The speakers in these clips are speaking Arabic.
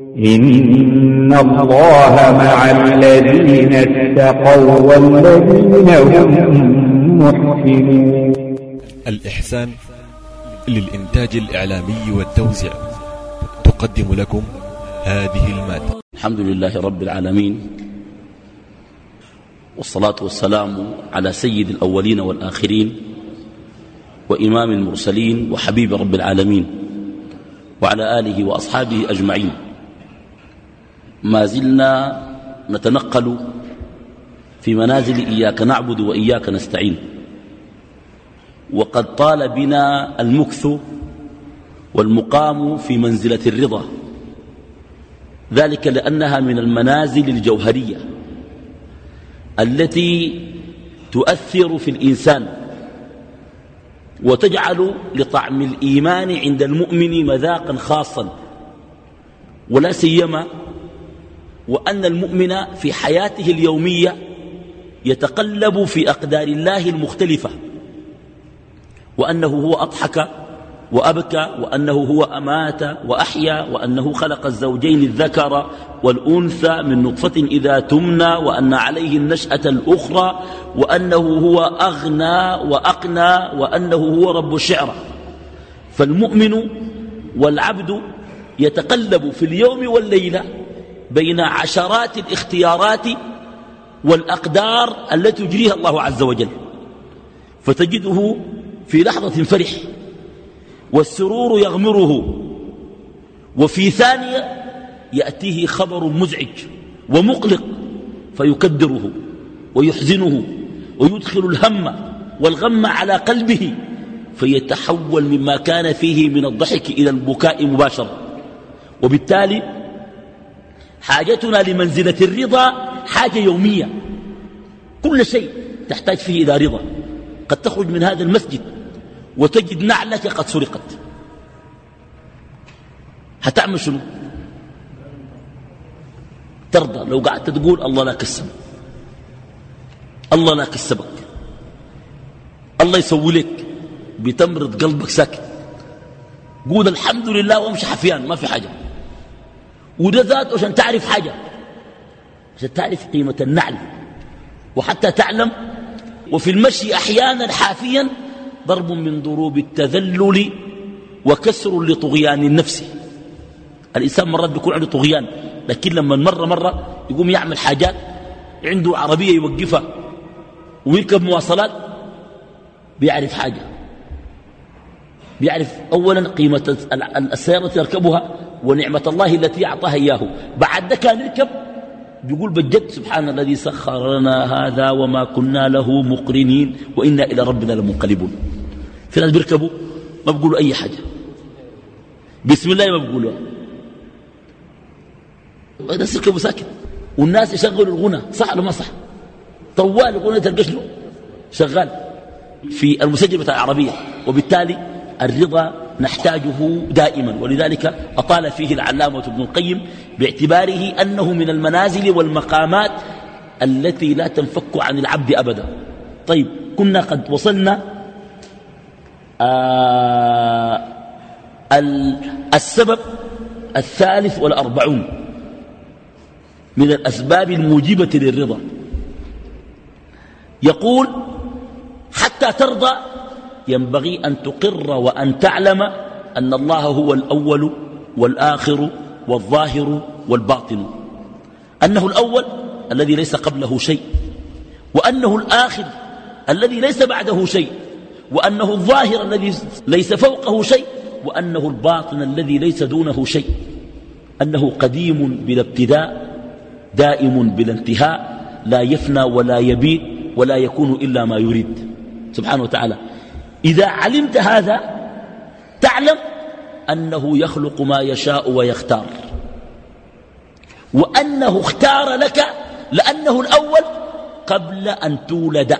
إن الله مع الذين اتقوا والذين هم محسنون الإحسان للإنتاج الإعلامي والتوزيع تقدم لكم هذه المادة. الحمد لله رب العالمين والصلاة والسلام على سيد الأولين والآخرين وإمام المرسلين وحبيب رب العالمين وعلى آله وأصحابه أجمعين. ما زلنا نتنقل في منازل إياك نعبد وإياك نستعين. وقد طال بنا المكث والمقام في منزلة الرضا. ذلك لأنها من المنازل الجوهرية التي تؤثر في الإنسان وتجعل لطعم الإيمان عند المؤمن مذاقا خاصا ولا سيما وأن المؤمن في حياته اليومية يتقلب في أقدار الله المختلفة وأنه هو أضحك وأبكى وأنه هو أمات وأحيا وأنه خلق الزوجين الذكر والأنثى من نطفة إذا تمنى وأن عليه النشأة الأخرى وأنه هو أغنى وأقنى وأنه هو رب الشعر. فالمؤمن والعبد يتقلب في اليوم والليلة بين عشرات الاختيارات والأقدار التي يجريها الله عز وجل. فتجده في لحظة فرح والسرور يغمره وفي ثانية يأتيه خبر مزعج ومقلق فيكدره ويحزنه ويدخل الهم والغم على قلبه فيتحول مما كان فيه من الضحك إلى البكاء مباشرة. وبالتالي حاجتنا لمنزلة الرضا حاجة يومية. كل شيء تحتاج فيه إلى رضا. قد تخرج من هذا المسجد وتجد نعلك قد سرقت. هتعمل شنو؟ ترضى. لو قعدت تقول الله لا كسب الله لا كسبك الله يسوي لك بتمرض قلبك ساكت. قول الحمد لله وامشي حفيان ما في حاجة. وده ذاته عشان تعرف حاجة. عشان تعرف قيمة النعل. وحتى تعلم وفي المشي أحيانا حافيا ضرب من ضروب التذلل وكسر لطغيان النفس. الإنسان مرات بيكون عنده طغيان لكن لما مرة مرة يقوم يعمل حاجات عنده عربية يوقفها ويركب مواصلات بيعرف حاجة. بيعرف أولا قيمة السيارة يركبها ونعمة الله التي أعطاها إياه. بعد ده كان يركب بيقول بجد سبحان الذي سخر لنا هذا وما كنا له مقرنين وإنا إلى ربنا لمنقلبون. في ناس بيركبوا ما بيقولوا أي حاجة. بسم الله ما بيقولوا. الناس يركبوا ساكت. والناس يشغلوا الغنى صح ولا ما صح؟ طوال الغنى تلقى شغال. في المسجل بتاع العربية. وبالتالي الرضا نحتاجه دائما ولذلك أطال فيه العلامة ابن القيم باعتباره أنه من المنازل والمقامات التي لا تنفك عن العبد أبدا. طيب كنا قد وصلنا آه السبب الثالث والأربعون من الأسباب الموجبة للرضا. يقول حتى ترضى ينبغي أن تقر وأن تعلم أن الله هو الأول والآخر والظاهر والباطن. أنه الأول الذي ليس قبله شيء وأنه الآخر الذي ليس بعده شيء وأنه الظاهر الذي ليس فوقه شيء وأنه الباطن الذي ليس دونه شيء. أنه قديم بلا ابتداء دائم بلا انتهاء لا يفنى ولا يبيد ولا يكون إلا ما يريد. سبحانه وتعالى. إذا علمت هذا تعلم أنه يخلق ما يشاء ويختار. وأنه اختار لك لأنه الأول قبل أن تولد.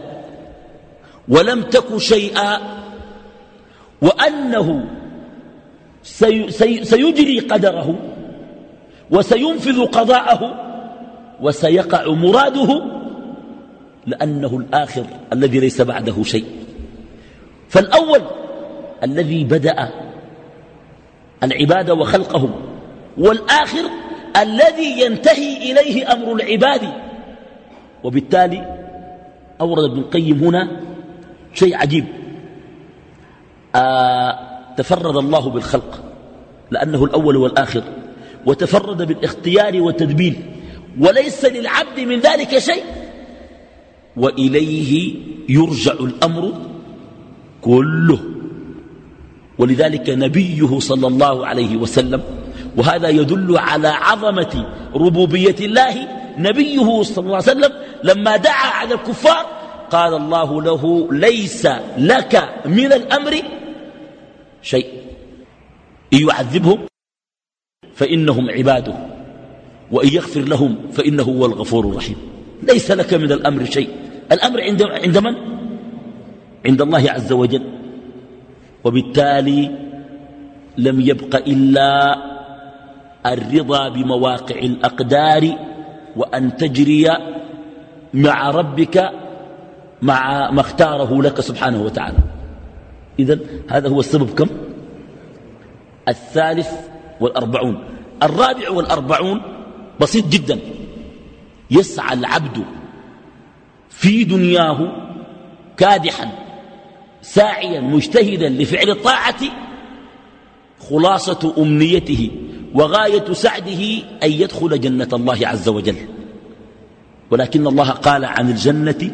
ولم تك شيئا. وأنه سي سي سيجري قدره وسينفذ قضاءه وسيقع مراده لأنه الآخر الذي ليس بعده شيء. فالأول الذي بدأ العباد وخلقهم والآخر الذي ينتهي إليه أمر العباد. وبالتالي أورد ابن القيم هنا شيء عجيب. آه تفرد الله بالخلق لأنه الأول والآخر وتفرد بالاختيار والتدبير وليس للعبد من ذلك شيء. وإليه يرجع الأمر كله. ولذلك نبيه صلى الله عليه وسلم وهذا يدل على عظمة ربوبية الله نبيه صلى الله عليه وسلم لما دعا على الكفار قال الله له ليس لك من الأمر شيء. إن يعذبهم فإنهم عباده وإن يغفر لهم فإنه هو الغفور الرحيم. ليس لك من الأمر شيء. الأمر عند, عند من؟ عند الله عز وجل. وبالتالي لم يبق إلا الرضا بمواقع الأقدار وأن تجري مع ربك مع ما اختاره لك سبحانه وتعالى. إذن هذا هو السبب كم؟ الثالث والأربعون. الرابع والأربعون بسيط جدا. يسعى العبد في دنياه كادحا. ساعيا مجتهدا لفعل الطاعة خلاصة أمنيته وغاية سعده أن يدخل جنة الله عز وجل. ولكن الله قال عن الجنة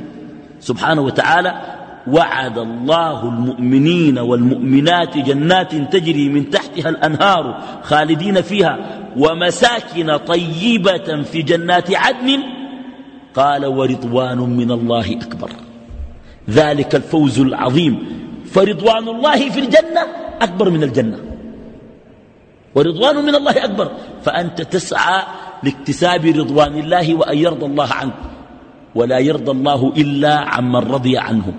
سبحانه وتعالى وعد الله المؤمنين والمؤمنات جنات تجري من تحتها الأنهار خالدين فيها ومساكن طيبة في جنات عدن. قال ورضوان من الله أكبر. ذلك الفوز العظيم. فرضوان الله في الجنة أكبر من الجنة. ورضوان من الله أكبر. فأنت تسعى لاكتساب رضوان الله وأن يرضى الله عنك. ولا يرضى الله إلا عمن رضي عنه.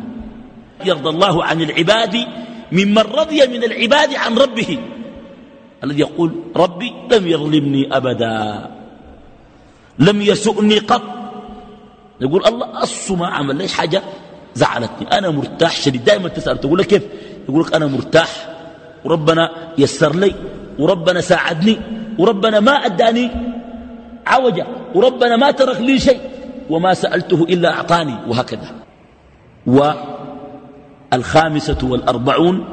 يرضى الله عن العباد ممن رضي من العباد عن ربه. الذي يقول ربي لم يظلمني أبدا. لم يسؤني قط. يقول الله أص ما عمل ليش حاجة؟ زعلتني. أنا مرتاح شديد. دائما تسأل تقول لك كيف؟ يقول لك أنا مرتاح وربنا يسر لي وربنا ساعدني وربنا ما أداني عوجة وربنا ما ترك لي شيء وما سألته إلا أعطاني وهكذا. والخامسة والأربعون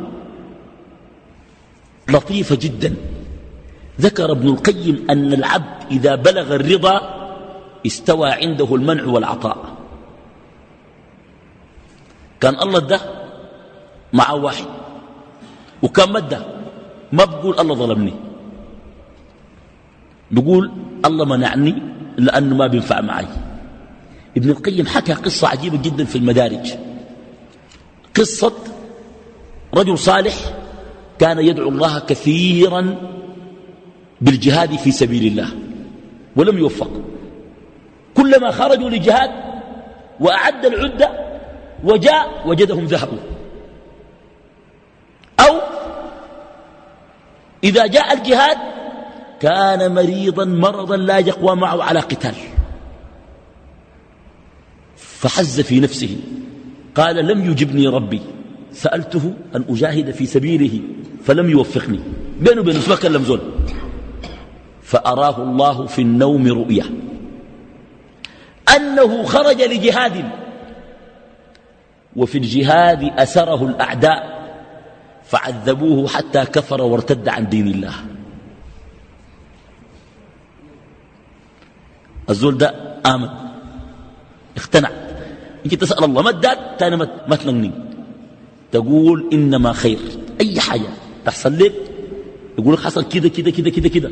لطيفة جدا. ذكر ابن القيم أن العبد إذا بلغ الرضا استوى عنده المنع والعطاء. كان الله ده مع واحد. وكان مده ما بقول الله ظلمني. بقول الله منعني لأنه ما بينفع معي. ابن القيم حكى قصة عجيبة جدا في المدارج. قصة رجل صالح كان يدعو الله كثيرا بالجهاد في سبيل الله ولم يوفق كلما خرجوا لجهاد وأعد العدة وجاء وجدهم ذهبوا. أو إذا جاء الجهاد كان مريضا مرضا لا يقوى معه على قتال. فحز في نفسه. قال لم يجبني ربي. سألته أن أجاهد في سبيله فلم يوفقني. بينه وبين ما كلم زول. فأراه الله في النوم رؤيا أنه خرج لجهاد. وفي الجهاد أسره الأعداء فعذبوه حتى كفر وارتد عن دين الله. الزول ده آمن اقتنع. يجي تسأل الله ما اداك تاني ما تنغني تقول إنما خير. أي حاجة تحصل لك يقول لك حصل كده كده كده كده كده.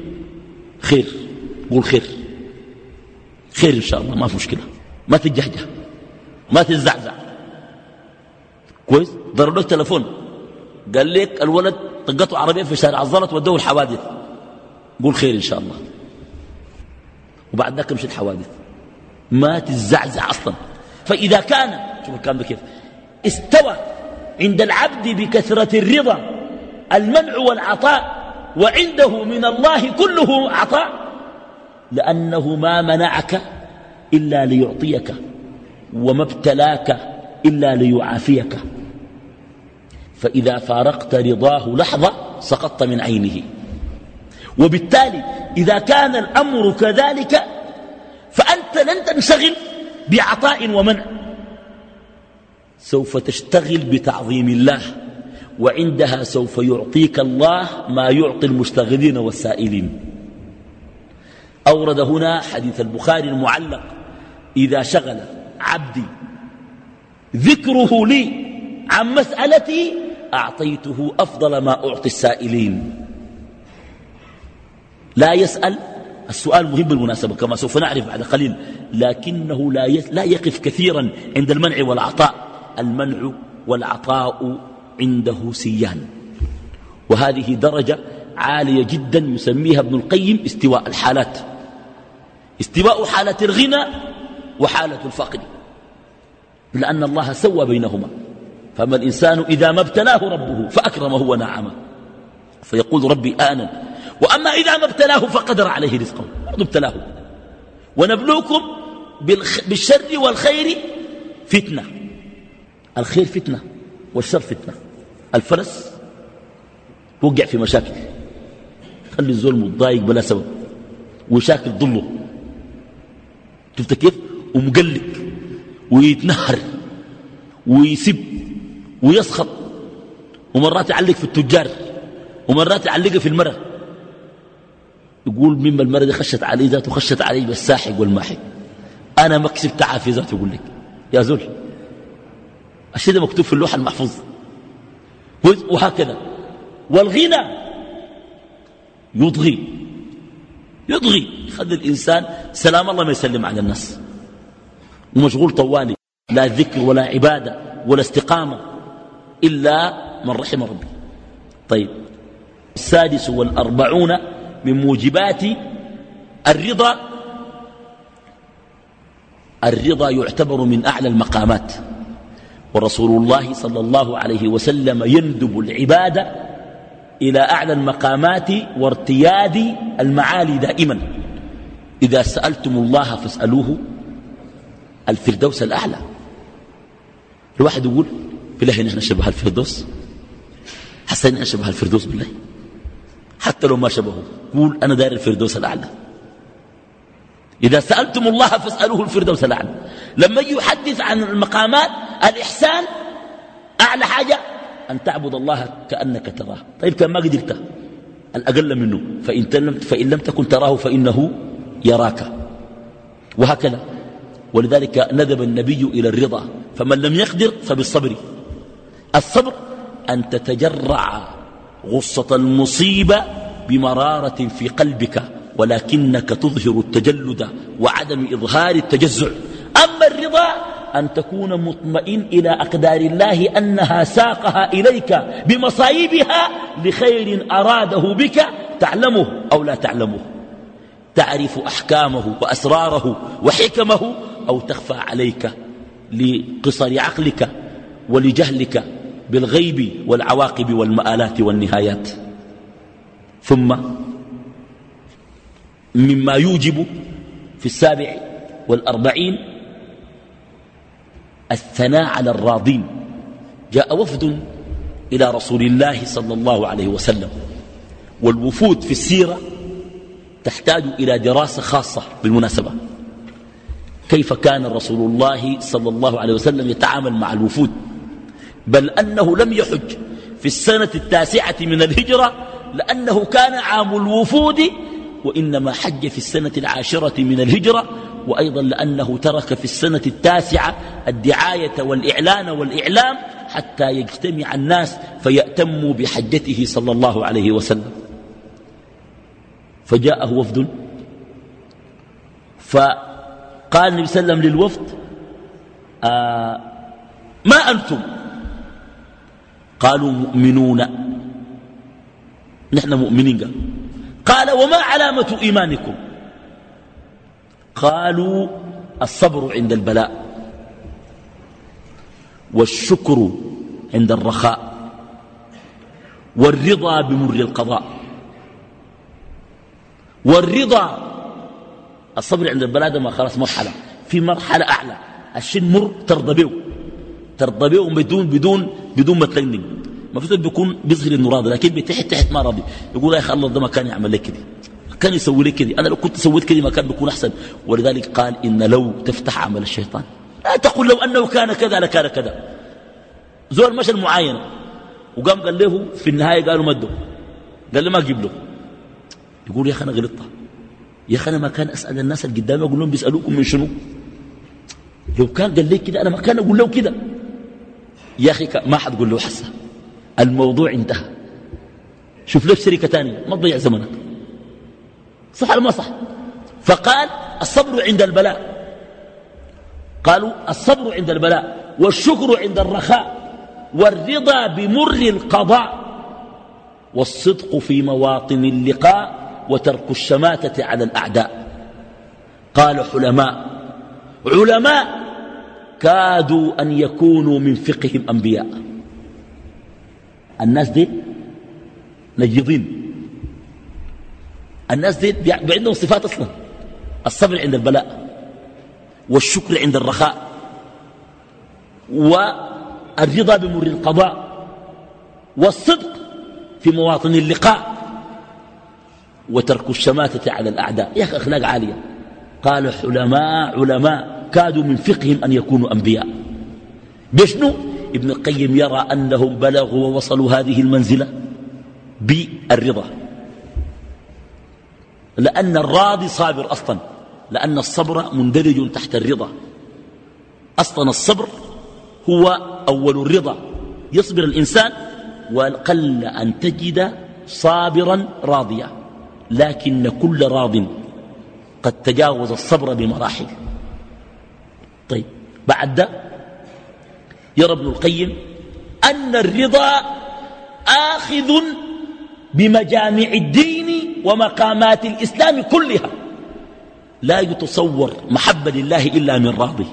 خير. قول خير. خير إن شاء الله ما في مشكلة. ما تجهجه ما تزعزع كويس؟ ضرب لك تلفون قال لك الولد طقته عربية في شارع الزلط ودوه الحوادث. قول خير إن شاء الله. وبعد ذاك مشيت حوادث. ما تزعزع أصلا. فإذا كان شوف الكلام كيف. استوى عند العبد بكثرة الرضا المنع والعطاء وعنده من الله كله عطاء لأنه ما منعك إلا ليعطيك وما ابتلاك إلا ليعافيك. فإذا فارقت رضاه لحظة سقطت من عينه. وبالتالي إذا كان الأمر كذلك فأنت لن تنشغل بعطاء ومنع. سوف تشتغل بتعظيم الله وعندها سوف يعطيك الله ما يعطي المشتغلين والسائلين. أورد هنا حديث البخاري المعلق إذا شغل عبدي ذكره لي عن مسألتي أعطيته أفضل ما أعطي السائلين. لا يسأل السؤال مهم بالمناسبة كما سوف نعرف بعد قليل لكنه لا لا يقف كثيرا عند المنع والعطاء. المنع والعطاء عنده سيان. وهذه درجة عالية جدا يسميها ابن القيم استواء الحالات. استواء حالة الغنى وحالة الفقر لأن الله سوى بينهما. فأما الإنسان إذا ما ابتلاه ربه فأكرمه ونعمه. فيقول ربي آنا وأما إذا ما ابتلاه فقدر عليه رزقه. ابتلاه. ونبلوكم بالشر والخير فتنة. الخير فتنة والشر فتنة. الفلس وقع في مشاكل. خلي الزول متضايق بلا سبب. وشاكل ظله. شفت كيف؟ ومقلق. ويتنهر ويسب ويسخط ومرات يعلق في التجار ومرات يعلقها في المرأة. يقول مما المرأة خشت علي ذاته خشت علي بالساحق والماحق. أنا ما كسبت عافية ذاته يقول لك. يا زول الشيء ده مكتوب في اللوحة المحفوظ. وهكذا. والغنى يضغي يضغي يخلي الإنسان سلام الله ما يسلم على الناس. ومشغول طوالي لا ذكر ولا عبادة ولا استقامة إلا من رحم ربي. طيب. السادس والأربعون من موجبات الرضا. الرضا يعتبر من أعلى المقامات. ورسول الله صلى الله عليه وسلم يندب العبادة إلى أعلى المقامات وارتياد المعالي دائما. إذا سألتم الله فاسألوه. الفردوس الأعلى. الواحد يقول بالله نحن شبه الفردوس. حسين نحن شبه الفردوس بالله. حتى لو ما شبهه قول أنا داير الفردوس الأعلى. إذا سألتم الله فاسألوه الفردوس الأعلى. لما يحدث عن المقامات الإحسان أعلى حاجة أن تعبد الله كأنك تراه. طيب كان ما قدرت. الأقل منه. فإن, لم فإن لم تكن تراه فإنه يراك. وهكذا. ولذلك ندب النبي إلى الرضا فمن لم يقدر فبالصبر. الصبر أن تتجرع غصة المصيبة بمرارة في قلبك ولكنك تظهر التجلد وعدم إظهار التجزع. أما الرضا أن تكون مطمئن إلى أقدار الله أنها ساقها إليك بمصايبها لخير أراده بك تعلمه أو لا تعلمه. تعرف أحكامه وأسراره وحكمه أو تخفى عليك لقصر عقلك ولجهلك بالغيب والعواقب والمآلات والنهايات. ثم مما يوجب في السابع والأربعين الثناء على الراضين. جاء وفد إلى رسول الله صلى الله عليه وسلم والوفود في السيرة تحتاج إلى دراسة خاصة بالمناسبة. كيف كان رسول الله صلى الله عليه وسلم يتعامل مع الوفود؟ بل أنه لم يحج في السنة التاسعة من الهجرة لأنه كان عام الوفود وإنما حج في السنة العاشرة من الهجرة وأيضا لأنه ترك في السنة التاسعة الدعاية والإعلان والإعلام حتى يجتمع الناس فيأتموا بحجته صلى الله عليه وسلم. فجاءه وفد. فقال النبي صلى الله عليه وسلم للوفد آه ما أنتم؟ قالوا مؤمنون. نحن مؤمنين قال. قال وما علامة إيمانكم؟ قالوا الصبر عند البلاء والشكر عند الرخاء والرضا بمر القضاء والرضا الصبر عند البلاء ده ما خلاص مرحلة. في مرحلة أعلى. الشيء مر ترضى به ترضى به بدون بدون بدون ما تلنن ما في بيكون بيظهر انه راضي لكن بتحت تحت ما راضي يقول يا أخي الله ده ما كان يعمل لك كده. كان يسوي لك كده. أنا لو كنت سويت كده ما كان بيكون أحسن. ولذلك قال إن لو تفتح عمل الشيطان. لا تقول لو أنه كان كذا لكان كذا. زول مشى المعاينه وقام قال له في النهاية قالوا مده قال له ما أجيب له. يقول يا أخي أنا غلطت. يا أخي أنا ما كان أسأل الناس اللي قدامي أقول لهم بيسألوكم من شنو؟ لو كان قال لي كده أنا ما كان أقول له كده. يا أخي ما حتقول له حسه الموضوع انتهى. شوف لك شركة ثانية ما تضيع زمنك. صح ولا ما صح؟ فقال الصبر عند البلاء. قالوا الصبر عند البلاء والشكر عند الرخاء والرضا بمر القضاء والصدق في مواطن اللقاء وترك الشماتة على الأعداء. قال حلماء علماء كادوا أن يكونوا من فقههم أنبياء. الناس دي نجضين الناس دي عندهم صفات أصلا. الصبر عند البلاء والشكر عند الرخاء والرضا بمر القضاء والصدق في مواطن اللقاء. وترك الشماتة على الأعداء. يا أخي أخلاق عالية. قال علماء علماء كادوا من فقههم أن يكونوا أنبياء. بشنو؟ ابن القيم يرى أنهم بلغوا ووصلوا هذه المنزلة بالرضا. لأن الراضي صابر أصلا. لأن الصبر مندرج تحت الرضا. أصلا الصبر هو أول الرضا. يصبر الإنسان وقل أن تجد صابرا راضيا. لكن كل راض. قد تجاوز الصبر بمراحل. طيب بعد ده يرى ابن القيم أن الرضا آخذ بمجامع الدين ومقامات الإسلام كلها. لا يتصور محبة لله إلا من راضي.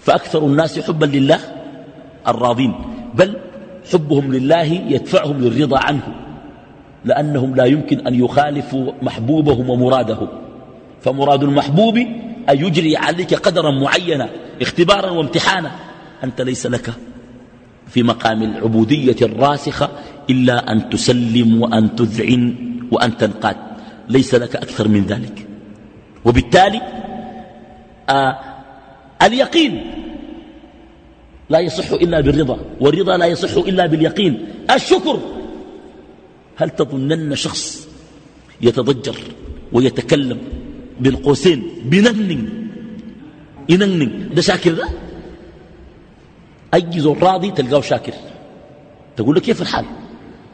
فأكثر الناس حبا لله الراضين بل حبهم لله يدفعهم للرضا عنه. لأنهم لا يمكن أن يخالفوا محبوبهم ومرادهم. فمراد المحبوب أن يجري عليك قدرا معينا اختبارا وامتحانا. أنت ليس لك في مقام العبودية الراسخة إلا أن تسلم وأن تذعن وأن تنقاد. ليس لك أكثر من ذلك. وبالتالي آه اليقين لا يصح إلا بالرضا والرضا لا يصح إلا باليقين. الشكر هل تظنن شخص يتضجر ويتكلم بين قوسين بننن؟ يننن. ده شاكر ده أي زور راضي تلقاه شاكر. تقول لك كيف الحال؟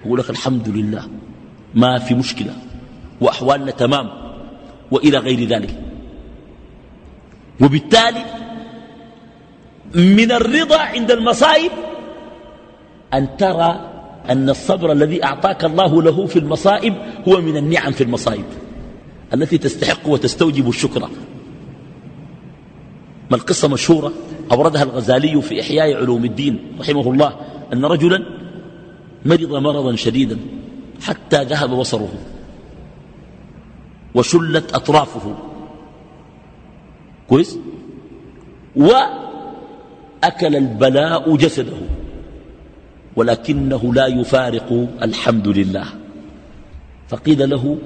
يقول لك الحمد لله ما في مشكلة وأحوالنا تمام وإلى غير ذلك. وبالتالي من الرضا عند المصائب أن ترى أن الصبر الذي أعطاك الله له في المصائب هو من النعم في المصائب التي تستحق وتستوجب الشكر. ما القصة مشهورة؟ أوردها الغزالي في إحياء علوم الدين رحمه الله أن رجلا مرض مرضا شديدا حتى ذهب بصره وشلت أطرافه. كويس؟ وأكل البلاء جسده. ولكنه لا يفارق الحمد لله. فقيل له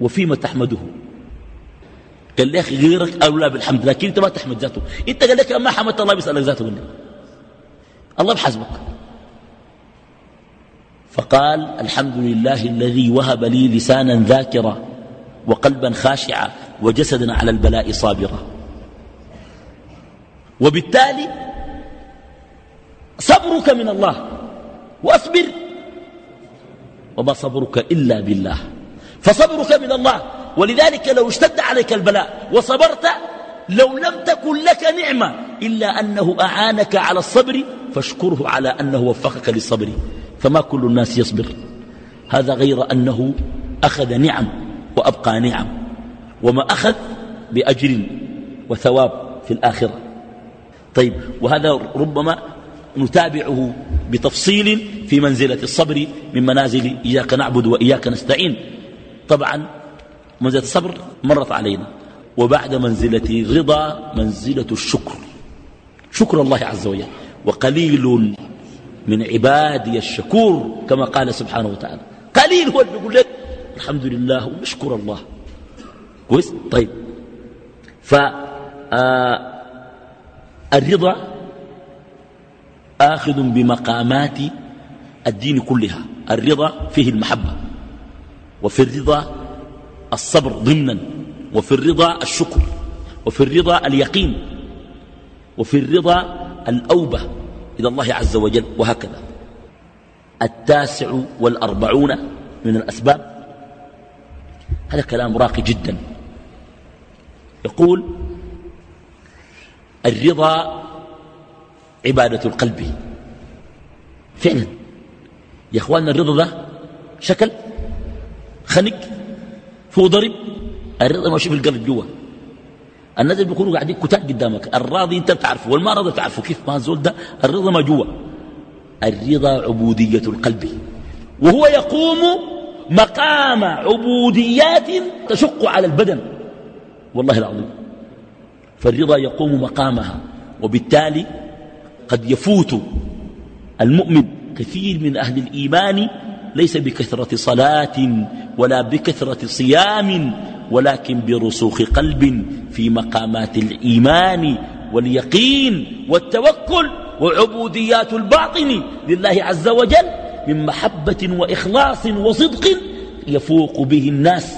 وفيما تحمده؟ قال لي أخي غيرك أولى بالحمد لكن أنت ما تحمد ذاته. أنت قال لك ما حمدت الله بيسألك ذاته لي الله بحسبك. فقال الحمد لله الذي وهب لي لسانا ذاكرا وقلبا خاشعا وجسدا على البلاء صابرا. وبالتالي صبرك من الله واصبر وما صبرك إلا بالله فصبرك من الله ولذلك لو اشتد عليك البلاء وصبرت لو لم تكن لك نعمة إلا أنه أعانك على الصبر فاشكره على أنه وفقك للصبر فما كل الناس يصبر هذا غير أنه أخذ نعم وأبقى نعم وما أخذ بأجر وثواب في الآخرة طيب وهذا ربما نتابعه بتفصيل في منزلة الصبر من منازل إياك نعبد وإياك نستعين. طبعا منزلة الصبر مرت علينا وبعد منزلة الرضا منزلة الشكر. شكر الله عز وجل. وقليل من عبادي الشكور كما قال سبحانه وتعالى. قليل هو اللي يقول لك الحمد لله ونشكر الله. كويس؟ طيب. ف آه، الرضا آخذ بمقامات الدين كلها الرضا فيه المحبة وفي الرضا الصبر ضمنا وفي الرضا الشكر وفي الرضا اليقين وفي الرضا الأوبة إلى الله عز وجل وهكذا. التاسع والأربعون من الأسباب. هذا كلام راقي جدا. يقول الرضا عبادة القلب. فعلا. يا إخواننا الرضا ده شكل خنق فوق ضرب. الرضا ماشي في القلب جوا. الناس اللي بيكونوا قاعدين كتاب قدامك الراضي انت بتعرفه والما راضي بتعرفه كيف ما زول ده الرضا ما جوا. الرضا عبودية القلب. وهو يقوم مقام عبوديات تشق على البدن. والله العظيم. فالرضا يقوم مقامها. وبالتالي قد يفوت المؤمن كثير من أهل الإيمان ليس بكثرة صلاة ولا بكثرة صيام ولكن برسوخ قلب في مقامات الإيمان واليقين والتوكل وعبوديات الباطن لله عز وجل من محبة وإخلاص وصدق يفوق به الناس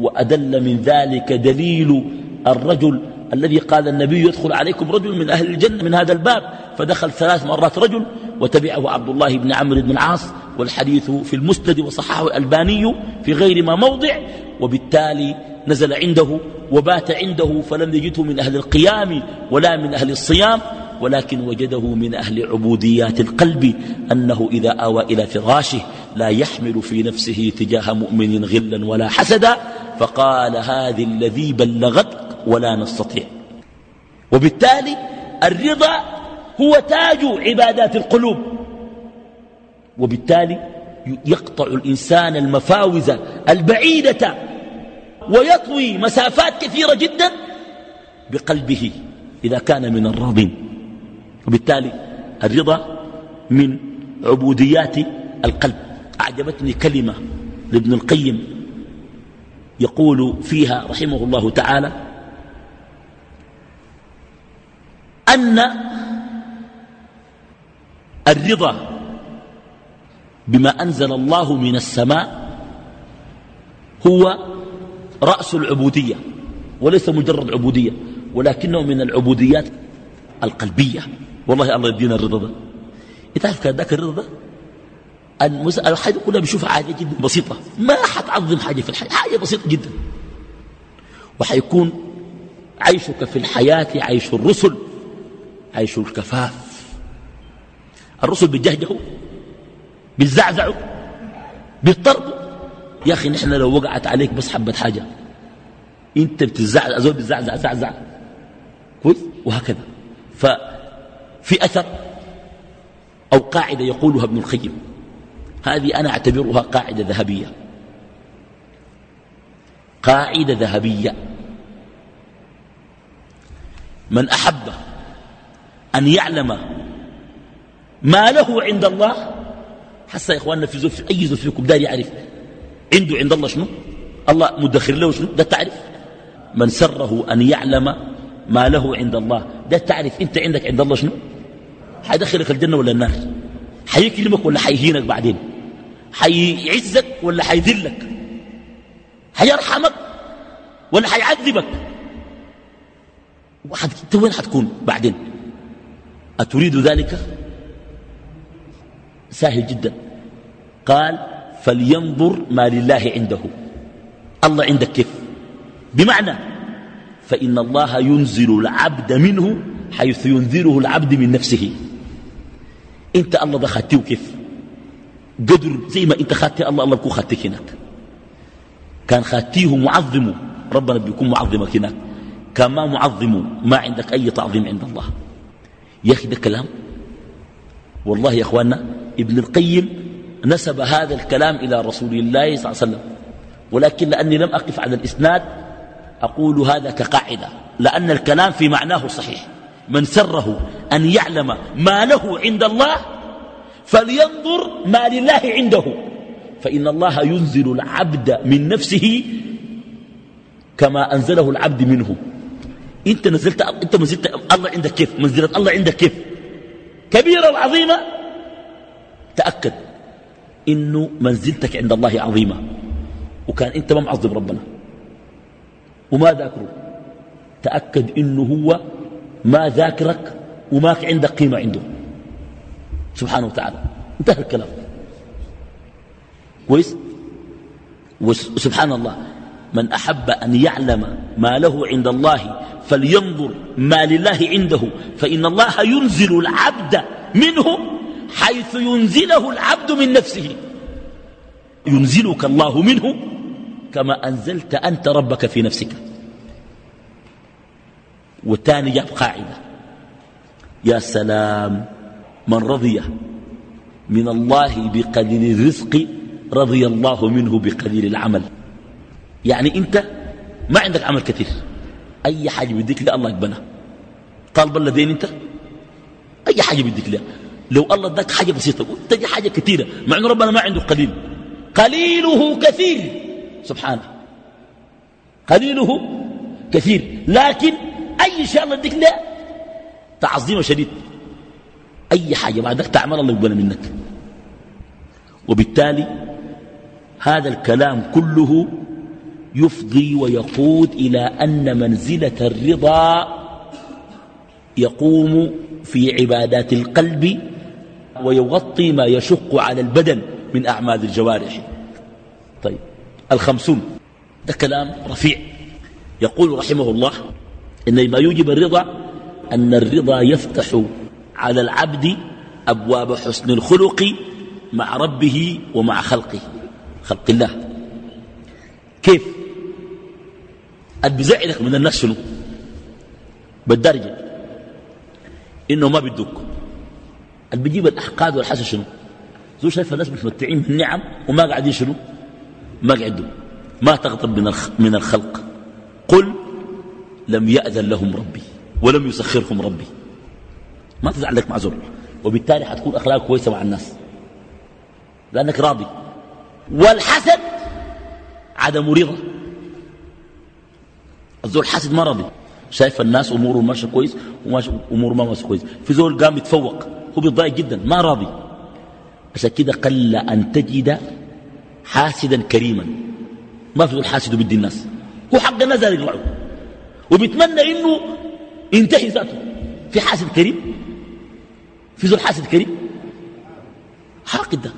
وأدل من ذلك دليل الرجل الذي قال النبي يدخل عليكم رجل من أهل الجنة من هذا الباب فدخل ثلاث مرات رجل وتبعه عبد الله بن عمرو بن العاص والحديث في المسند وصححه الألباني في غير ما موضع وبالتالي نزل عنده وبات عنده فلم يجده من أهل القيام ولا من أهل الصيام ولكن وجده من أهل عبوديات القلب أنه إذا آوى إلى فراشه لا يحمل في نفسه تجاه مؤمن غلا ولا حسدا فقال هذه الذي بلغت ولا نستطيع. وبالتالي الرضا هو تاج عبادات القلوب. وبالتالي يقطع الإنسان المفاوز البعيدة ويطوي مسافات كثيرة جدا بقلبه إذا كان من الراضين. وبالتالي الرضا من عبوديات القلب. أعجبتني كلمة لابن القيم يقول فيها رحمه الله تعالى أن الرضا بما أنزل الله من السماء هو رأس العبودية وليس مجرد عبودية ولكنه من العبوديات القلبية. والله الله يدينا الرضا ده. تعرف كان ذاك الرضا ده الحاجة كلها بيشوفها حاجة جدا بسيطة ما حتعظم حاجة في الحياة حاجة بسيطة جدا. وحيكون عيشك في الحياة عيش الرسل. عيش الكفاف؟ الرسل بيجهجهوا بيزعزعوا بيضطربوا يا أخي نحن لو وقعت عليك بس حبة حاجة. أنت بتزعزع زول بتزعزع زعزع. كويس؟ وهكذا. ففي أثر أو قاعدة يقولها ابن القيم هذه أنا أعتبرها قاعدة ذهبية. قاعدة ذهبية. من أحب أن يعلم ما له عند الله. حتى يا إخواننا في زوف أي زوف فيكم دار يعرف؟ عنده عند الله شنو؟ الله مدخر له شنو؟ ده تعرف. من سره أن يعلم ما له عند الله. ده تعرف أنت عندك عند الله شنو؟ حيدخلك الجنة ولا النار؟ حيكلمك ولا حيهينك بعدين؟ حيعزك ولا حيذلك؟ حيرحمك ولا حيعذبك؟ انت وين حتكون بعدين؟ أتريد ذلك؟ سهل جدا. قال فلينظر ما لله عنده. الله عندك كيف؟ بمعنى فإن الله ينزل العبد منه حيث ينزله العبد من نفسه. أنت الله ده كيف؟ قدر زي ما أنت خاتي الله الله بيكون خاتيك هناك. كان خاتيه معظمه ربنا بيكون معظمك هناك. كان ما معظمه ما عندك أي تعظيم عند الله. يا أخي ده كلام. والله يا أخواننا ابن القيم نسب هذا الكلام إلى رسول الله صلى الله عليه وسلم. ولكن لأني لم أقف على الإسناد أقول هذا كقاعدة. لأن الكلام في معناه صحيح. من سره أن يعلم ما له عند الله فلينظر ما لله عنده. فإن الله ينزل العبد من نفسه كما أنزله العبد منه. انت نزلت انت نزلت الله عندك كيف؟ منزلة الله عندك كيف؟ كبيرة وعظيمة. تأكد إنه منزلتك عند الله عظيمة. وكان أنت ما معظم ربنا. وما ذاكره تأكد إنه هو ما ذاكرك وما عندك قيمة عنده. سبحانه وتعالى. انتهى الكلام. كويس؟ وسبحان الله. من أحب أن يعلم ما له عند الله فلينظر ما لله عنده. فإن الله ينزل العبد منه حيث ينزله العبد من نفسه. ينزلك الله منه كما أنزلت أنت ربك في نفسك. والثاني قاعدة. يا سلام من رضي من الله بقليل الرزق رضي الله منه بقليل العمل. يعني انت ما عندك عمل كثير. أي حاجة بديك لها الله يقبلها. طالب الذين انت؟ أي حاجة بديك لها لو الله اداك حاجة بسيطة تجي حاجة كثيرة. مع إنه ربنا ما عنده قليل. قليله كثير. سبحانه. قليله كثير. لكن أي شيء الله يديك له تعظيم شديد. أي حاجة بعدك تعمل الله يقبلها منك. وبالتالي هذا الكلام كله يفضي ويقود إلى أن منزلة الرضا يقوم في عبادات القلب ويغطي ما يشق على البدن من أعمال الجوارح. طيب الخمسون ده كلام رفيع. يقول رحمه الله إن ما يوجب الرضا أن الرضا يفتح على العبد أبواب حسن الخلق مع ربه ومع خلقه خلق الله. كيف؟ اللي بيزعلك من الناس شنو بالدرجة. إنه ما بيدوك اللي بيجيب الأحقاد والحسن شنو؟ زو شايف الناس متمتعين بالنعم وما قاعدين شنو ما قعدوا ما تغضب من من الخلق. قل لم يأذن لهم ربي ولم يسخرهم ربي. ما تزعل لك معذور وبالتالي حتكون أخلاق كويسة مع الناس. لأنك راضي. والحسد عدم رضا. الزول حاسد ما راضي شايف الناس أموره ماشيه كويس واموره ما ماشيه كويس. في زول قام يتفوق هو بيتضايق جدا ما راضي. عشان كده قل أن تجد حاسدا كريما. ما في زول حاسد بدي الناس. هو حق الناس يطلعوا وبيتمنى إنه ينتهي ذاته. في حاسد كريم؟ في زول حاسد كريم؟ حاقد. ده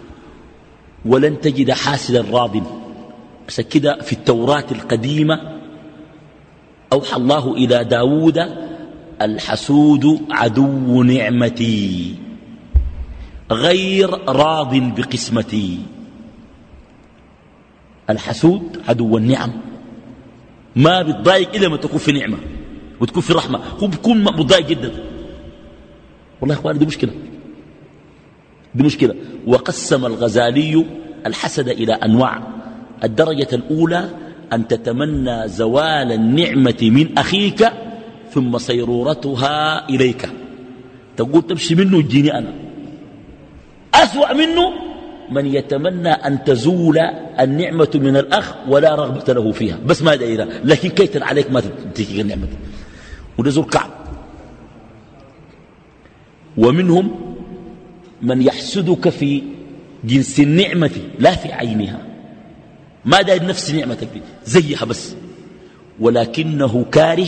ولن تجد حاسدا راض عشان كده في التوراة القديمة أوحى الله إلى داود الحسود عدو نعمتي غير راض بقسمتي. الحسود عدو النعم. ما بتضايق إلا ما تكون في نعمة وتكون في رحمة. هو بيكون مضايق جدا. والله يا إخواني دي مشكلة. دي مشكلة. وقسم الغزالي الحسد إلى أنواع. الدرجة الأولى أن تتمنى زوال النعمة من أخيك ثم صيرورتها إليك. تقول تمشي منه تجيني أنا. أسوأ منه من يتمنى أن تزول النعمة من الأخ ولا رغبة له فيها. بس ما دائرة لكن كيتر عليك ما تتيك النعمة وده كعب ومنهم من يحسدك في جنس النعمة لا في عينها. ما داير نفس نعمتك دي زيها بس. ولكنه كاره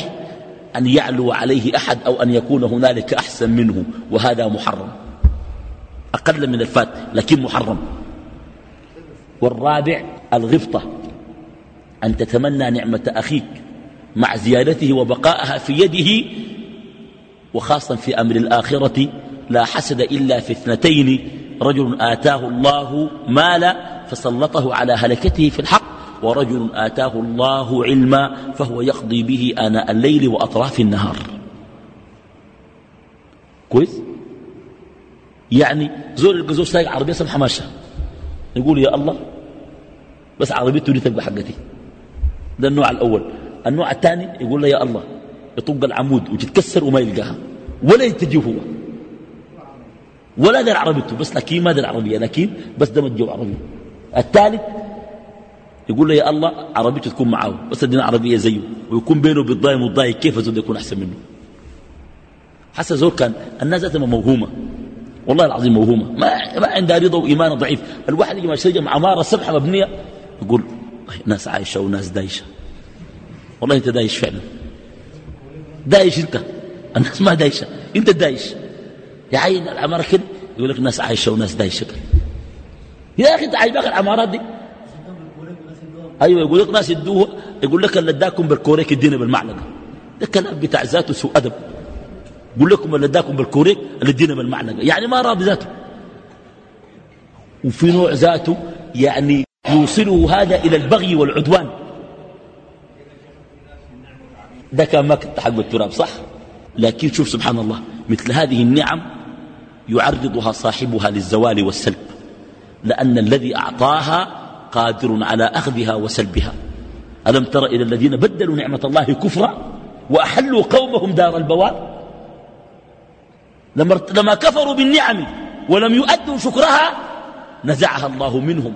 أن يعلو عليه أحد أو أن يكون هنالك أحسن منه وهذا محرم. أقل من الفات لكن محرم. والرابع الغبطة. أن تتمنى نعمة أخيك مع زيادته وبقائها في يده وخاصة في أمر الآخرة لا حسد إلا في اثنتين رجل آتاه الله مالا فسلطه على هلكته في الحق ورجل آتاه الله علما فهو يقضي به آناء الليل وأطراف النهار. كويس؟ يعني زول يلقى زول سايق عربية سمحة ماشية يقول يا الله بس عربيته دي تبقى حقتي. ده النوع الأول. النوع الثاني يقول له يا الله يطق العمود وتتكسر وما يلقاها. ولا يتجيه هو. ولا دار عربيته بس لكن ما دار عربية لكن بس ده متجو عربي الثالث يقول له يا الله عربيته تكون معاه بس ادينا عربية زيه ويكون بينه بالضايم والضايق كيف زول يكون أحسن منه؟ حسن زول كان الناس ذاتها موهومة والله العظيم موهومة ما, ما عندها رضا وإيمان ضعيف الواحد يجي ما شجع عمارة سبحة مبنية يقول ناس عايشة وناس دايشة والله أنت دايش فعلا دايش أنت الناس ما دايشة أنت دايش يا عين العمارة كده يقول لك ناس عايشة وناس دايشة. يا أخي انت عايباك العمارات دي. أيوة يقول لك ناس يدوه يقول لك اللي اداكم بالكوريك يدينا بالمعلقة ده. كلام بتاع ذاته سوء أدب. يقول لكم اللي اداكم بالكوريك اللي ادينا بالمعلقة يعني ما راضي ذاته. وفي نوع ذاته يعني يوصله هذا إلى البغي والعدوان. ده كان ما كنت حق التراب صح؟ لكن شوف سبحان الله مثل هذه النعم يعرضها صاحبها للزوال والسلب. لأن الذي أعطاها قادر على أخذها وسلبها. ألم تر إلى الذين بدلوا نعمة الله كفرا وأحلوا قومهم دار البوار؟ لما, كفروا بالنعم ولم يؤدوا شكرها نزعها الله منهم.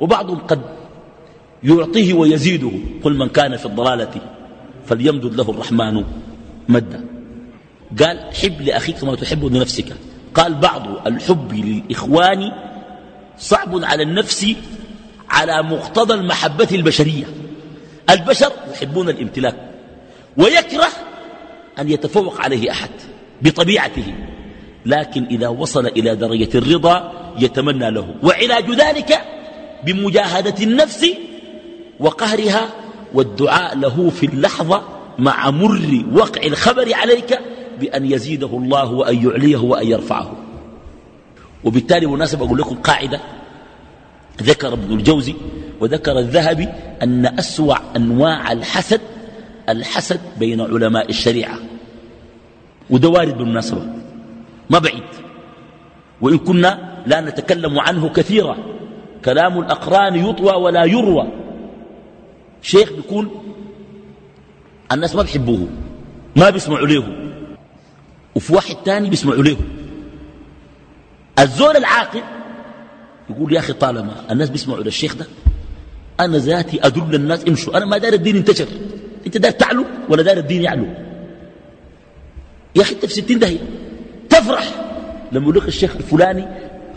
وبعضهم قد يعطيه ويزيده. قل من كان في الضلالة فليمدد له الرحمن مدا. قال حب لأخيك ما تحب لنفسك. قال بعض الحب للإخوان صعب على النفس على مقتضى المحبة البشرية. البشر يحبون الامتلاك ويكره أن يتفوق عليه أحد بطبيعته لكن إذا وصل إلى درجة الرضا يتمنى له. وعلاج ذلك بمجاهدة النفس وقهرها والدعاء له في اللحظة مع مر وقع الخبر عليك بأن يزيده الله وأن يعليه وأن يرفعه. وبالتالي مناسب أقول لكم قاعدة. ذكر ابن الجوزي وذكر الذهبي أن أسوع أنواع الحسد الحسد بين علماء الشريعة. وده وارد بالمناسبة ما بعيد. وإن كنا لا نتكلم عنه كثيرا. كلام الأقران يطوى ولا يروى. شيخ بيكون الناس ما بيحبوه ما بيسمعوا له وفي واحد تاني بيسمعوا له الزول العاقل يقول يا أخي طالما الناس بيسمعوا للشيخ ده أنا ذاتي أدل الناس امشوا أنا ما دار الدين انتشر أنت دار تعلو ولا دار الدين يعلو؟ يا أخي أنت في ستين دهية تفرح. لما يقول لك الشيخ الفلاني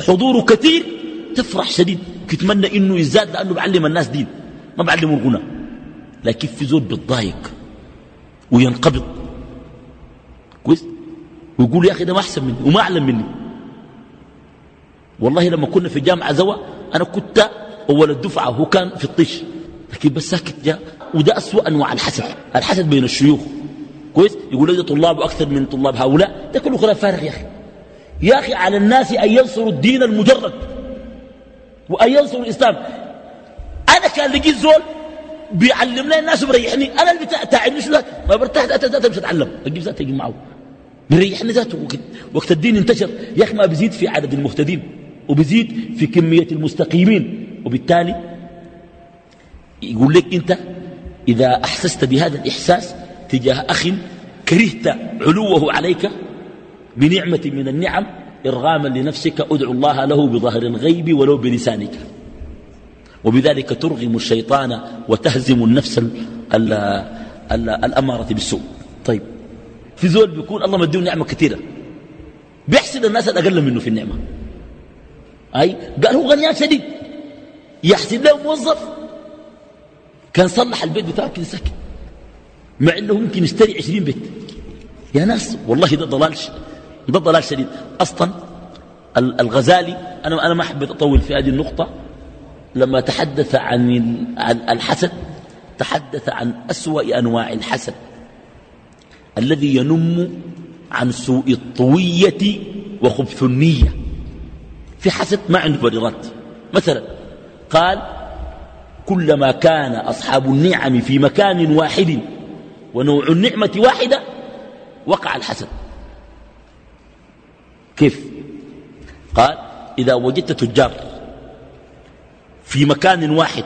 حضوره كثير تفرح شديد. تتمنى إنه يزداد لأنه بعلم الناس دين ما بعلم الغنى. لكن في زول بيتضايق وينقبض. كويس؟ ويقول يا أخي ده ما أحسن مني وما أعلم مني. والله لما كنا في جامعة زوا أنا كنت أول الدفعة وهو كان في الطش لكن بس ساكت جاء وده أسوأ أنواع الحسد الحسد بين الشيوخ. كويس؟ يقول لي طلاب أكثر من طلاب هؤلاء. ده كله كلام فارغ يا أخي. يا أخي على الناس أن ينصروا الدين المجرد. وأن ينصروا الإسلام. أنا كان لقيت زول بيعلمنا الناس وبيريحني أنا اللي تعبني شو ما برتاح ذاته مش اتعلم أجيب ذاته أجي معه بيريحني ذاته. وقت, الدين انتشر. يا أخي ما بيزيد في عدد المهتدين. وبيزيد في كمية المستقيمين. وبالتالي يقول لك أنت إذا أحسست بهذا الإحساس تجاه أخ كرهت علوه عليك بنعمة من النعم إرغاما لنفسك أدعو الله له بظهر الغيب ولو بلسانك. وبذلك ترغم الشيطان وتهزم النفس ال ال ال الأمارة بالسوء. طيب في زول بيكون الله مديه نعمة كثيرة. بيحسد الناس الأقل منه في النعمة. أي قال هو غنيان شديد. يحسد له موظف. كان صلح البيت بتاعه كده ساكت مع إنه ممكن يشتري عشرين بيت. يا ناس والله ده ضلال ده ضلال شديد. أصلا الغزالي أنا أنا ما حبيت أطول في هذه النقطة. لما تحدث عن الحسد تحدث عن أسوأ أنواع الحسد. الذي ينم عن سوء الطوية وخبث النية. في حسد ما عنده بريرات مثلا قال كلما كان أصحاب النعم في مكان واحد ونوع النعمة واحدة وقع الحسد. كيف؟ قال إذا وجدت تجار في مكان واحد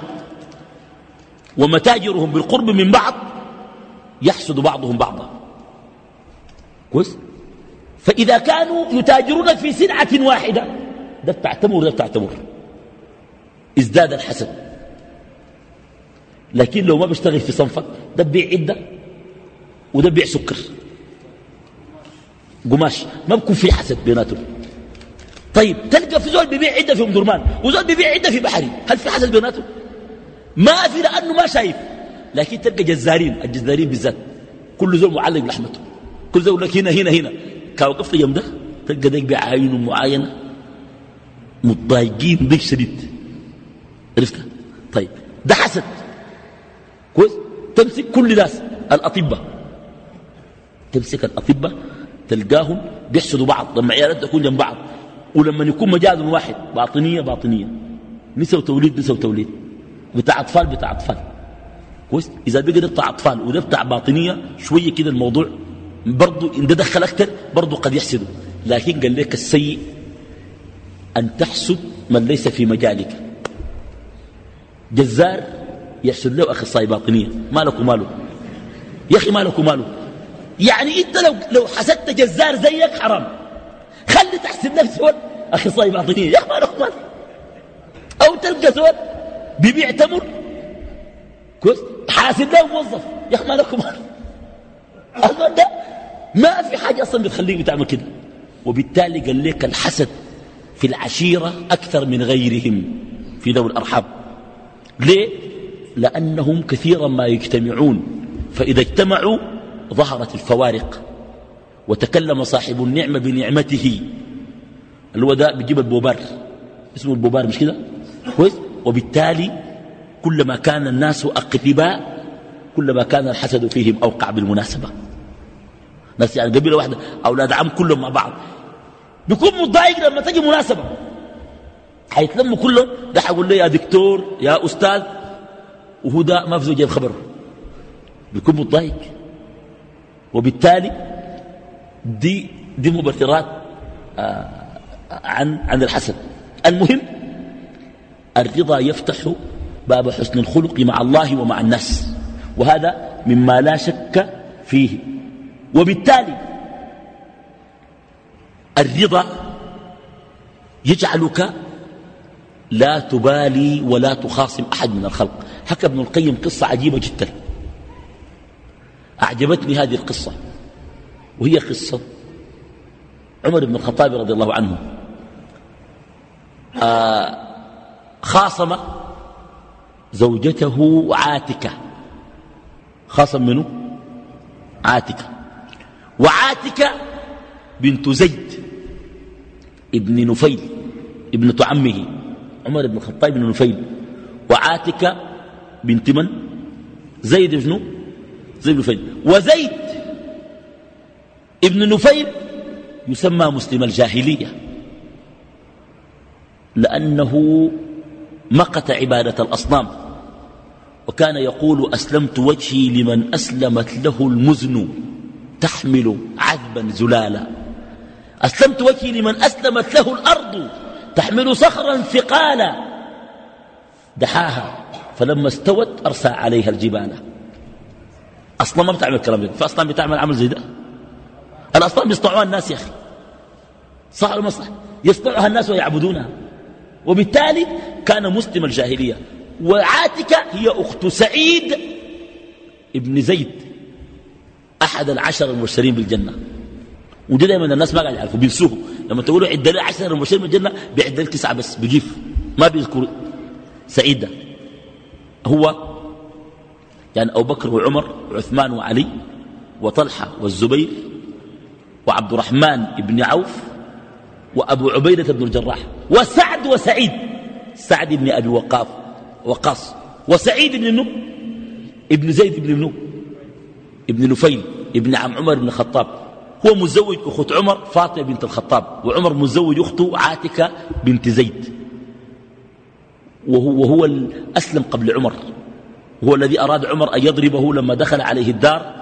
ومتاجرهم بالقرب من بعض يحسد بعضهم بعضا. كويس؟ فإذا كانوا يتاجرون في سلعة واحدة ده بتاع تمر ده بتاع تمر. ازداد الحسد. لكن لو ما بيشتغل في صنفك ده بيع عدة وده بيع سكر. قماش. ما بكون في حسد بيناتهم. طيب تلقى في زول بيبيع عدة في أم درمان وزول بيبيع عدة في بحري. هل في حسد بيناتهم؟ ما في لأنه ما شايف. لكن تلقى جزارين الجزارين بالذات. كل زول معلق بلحمته كل زول لك هنا هنا هنا. كان وقفت ده تلقى ذيك بيعاينوا معاينة متضايقين ضيق شديد. عرفت؟ طيب ده حسد. كويس؟ تمسك كل ناس الأطباء. تمسك الأطباء تلقاهم بيحسدوا بعض لما عيالات تكون جنب بعض. ولما يكون مجال واحد باطنية باطنية. نساء وتوليد نساء وتوليد بتاع أطفال بتاع أطفال. كويس؟ إذا بقى ده بتاع أطفال وده بتاع باطنية شوية كده الموضوع برضو إن ده دخل أكتر برضو قد يحسدوا. لكن قال لك السيء أن تحسد من ليس في مجالك. جزار يحسد له أخصائي باطنية. ما لك وماله؟ يا أخي ما لك وماله؟ يعني أنت لو, لو حسدت جزار زيك حرام. خلي تحسد لك سؤال أخصائي باطنية. يا أخي ما لك وماله؟ أو تلقى سؤال بيبيع تمر كويس؟ حاسد له موظف. يا أخي ما لك وماله ده ما في حاجة أصلا بتخليك بتعمل كده. وبالتالي قال لك الحسد في العشيرة أكثر من غيرهم في ذوي الأرحام. ليه؟ لأنهم كثيرا ما يجتمعون. فإذا اجتمعوا ظهرت الفوارق. وتكلم صاحب النعمة بنعمته. ده بيجيب البوبار. اسمه البوبار مش كده؟ كويس؟ وبالتالي كلما كان الناس أقرباء كلما كان الحسد فيهم أوقع بالمناسبة. ناس يعني قبيلة واحدة أولاد عم كلهم مع بعض. بيكون متضايق لما تجي مناسبة. حيتلموا كلهم ده حيقول لي يا دكتور يا أستاذ وهو ده ما في زوجة خبره. بيكون متضايق وبالتالي دي دي مبررات آه عن عن الحسد المهم الرضا يفتح باب حسن الخلق مع الله ومع الناس. وهذا مما لا شك فيه. وبالتالي الرضا يجعلك لا تبالي ولا تخاصم أحد من الخلق. حكى ابن القيم قصة عجيبة جدا. أعجبتني هذه القصة. وهي قصة عمر بن الخطاب رضي الله عنه. آه خاصم زوجته عاتكة. خاصم منه؟ عاتكة. وعاتكة بنت زيد. ابن نفيل ابنة عمه عمر بن الخطاب بن نفيل. وعاتكة بنت من؟ زيد بن زيد بن نفيل. وزيد ابن نفيل يسمى مسلم الجاهلية لأنه مقت عبادة الأصنام. وكان يقول أسلمت وجهي لمن أسلمت له المزن تحمل عذبا زلالا. أسلمت وجهي لمن أسلمت له الأرض. تحمل صخرا ثقالا. دحاها. فلما استوت أرسى عليها الجبال. أصلا ما بتعمل الكلام ده فأصلا بتعمل عمل زي ده. الأصنام بيصنعوها الناس يا أخي. صح ولا صح يصنعها الناس ويعبدونها. وبالتالي كان مسلم الجاهلية. وعاتكة هي أخت سعيد ابن زيد. أحد العشر المبشرين بالجنة. ودي دائما الناس ما قاعد يعرفوا بينسوه لما تقولوا عد لي 10 مبشرين بالجنة بيعد لك تسعة بس بجيف ما بيذكر سعيد ده. هو يعني أبو بكر وعمر وعثمان وعلي وطلحة والزبير وعبد الرحمن بن عوف وأبو عبيدة بن الجراح وسعد وسعيد. سعد بن أبي وقاف وقاص. وسعيد بن النو ابن زيد بن النو ابن نفيل ابن عم عمر بن الخطاب. هو مزوج أخت عمر فاطمة بنت الخطاب وعمر مزوج أخته عاتكة بنت زيد. وهو, وهو أسلم قبل عمر. هو الذي أراد عمر أن يضربه لما دخل عليه الدار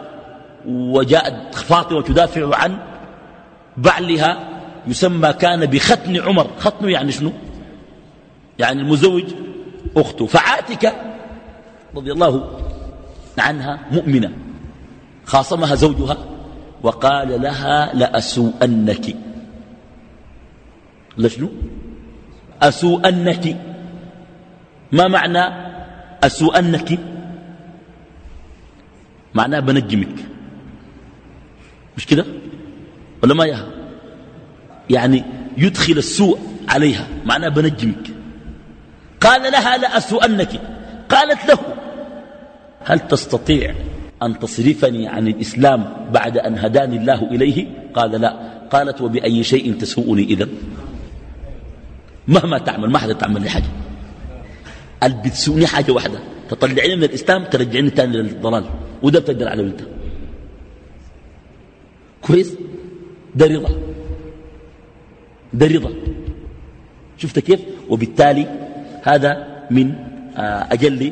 وجاءت فاطمة تدافع عن بعلها يسمى كان بختن عمر. ختنه يعني شنو؟ يعني المزوج أخته. فعاتكة رضي الله عنها مؤمنة خاصمها زوجها. وقال لها لأسوءنك. لشنو؟ أسوءنك. ما معنى أسوءنك؟ معناه بنجمك. مش كده؟ ولا ما يها يعني يدخل السوء عليها. معناه بنجمك. قال لها لأسوءنك. قالت له هل تستطيع أن تصرفني عن الإسلام بعد أن هداني الله إليه؟ قال لا. قالت وبأي شيء تسوءني إذا مهما تعمل ما حدا تعمل لي حاجة. اللي بتسوءني حاجة واحدة. تطلعني من الإسلام ترجعني تاني للضلال. وده بتقدر على ولده كويس؟ ده رضا. ده رضا. شفت كيف؟ وبالتالي هذا من آه، أجل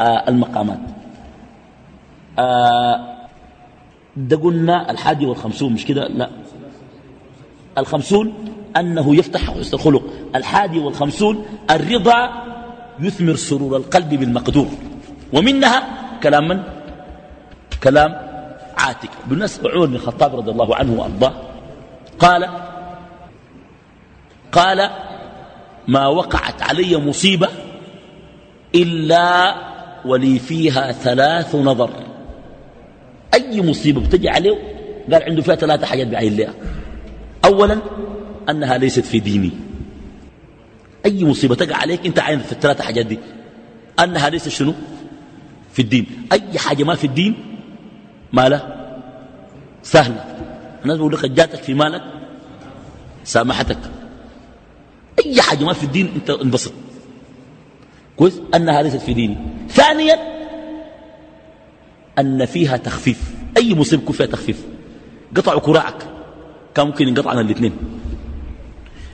آه، المقامات. آه، ده قلنا الحادي والخمسون مش كده؟ لا. الخمسون أنه يفتح حسن الخلق. الحادي والخمسون الرضا يثمر سرور القلب بالمقدور. ومنها كلام من؟ كلام عاتك بالنسبة عمر بن الخطاب رضي الله عنه وأرضاه. قال قال ما وقعت علي مصيبة إلا ولي فيها ثلاث نظر. أي مصيبة بتجي عليه قال عنده فيها ثلاثة حاجات بعين لها. أولا أنها ليست في ديني. أي مصيبة تقع عليك أنت عين في الثلاثة حاجات دي. أنها ليست شنو؟ في الدين. أي حاجة ما في الدين ما له سهلة. الناس بيقول لك جاتك في مالك سامحتك. أي حاجة ما في الدين أنت انبسط. كويس؟ أنها ليست في ديني. ثانيا أن فيها تخفيف. أي مصيبة يكون فيها تخفيف. قطعوا كراعك. كان ممكن ينقطع عن الاثنين.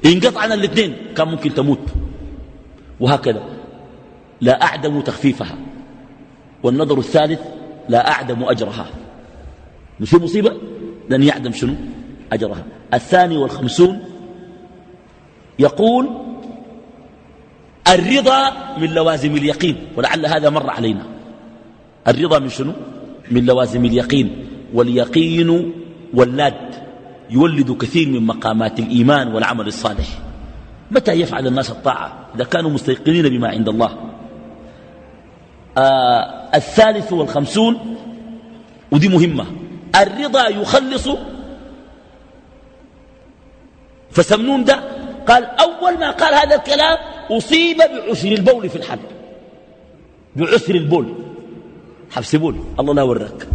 ينقطع عن الاثنين كان ممكن تموت. وهكذا. لا أعدم تخفيفها. والنظر الثالث لا أعدم أجرها. مش مصيبة؟ لن يعدم شنو؟ أجرها. الثاني والخمسون يقول الرضا من لوازم اليقين ولعل هذا مر علينا. الرضا من شنو؟ من لوازم اليقين واليقين ولاد يولد كثير من مقامات الإيمان والعمل الصالح. متى يفعل الناس الطاعة؟ إذا كانوا مستيقنين بما عند الله. آه الثالث والخمسون ودي مهمة. الرضا يخلص. فسمنون ده قال أول ما قال هذا الكلام أصيب بعسر البول في الحرب بعسر البول. حبس بول الله لا وراك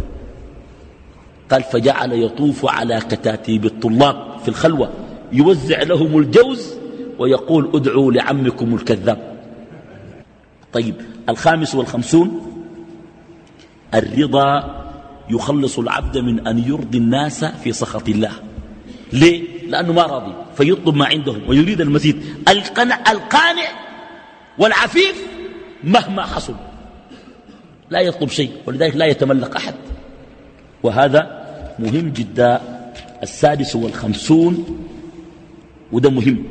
قال فجعل يطوف على كتاتيب الطلاب في الخلوة يوزع لهم الجوز ويقول ادعوا لعمكم الكذاب. طيب الخامس والخمسون الرضا يخلص العبد من أن يرضي الناس في سخط الله. ليه؟ لأنه ما راضي فيطلب ما عندهم ويريد المزيد. القنع القانع والعفيف مهما حصل. لا يطلب شيء ولذلك لا يتملق أحد. وهذا مهم جدا السادس والخمسون وده مهم.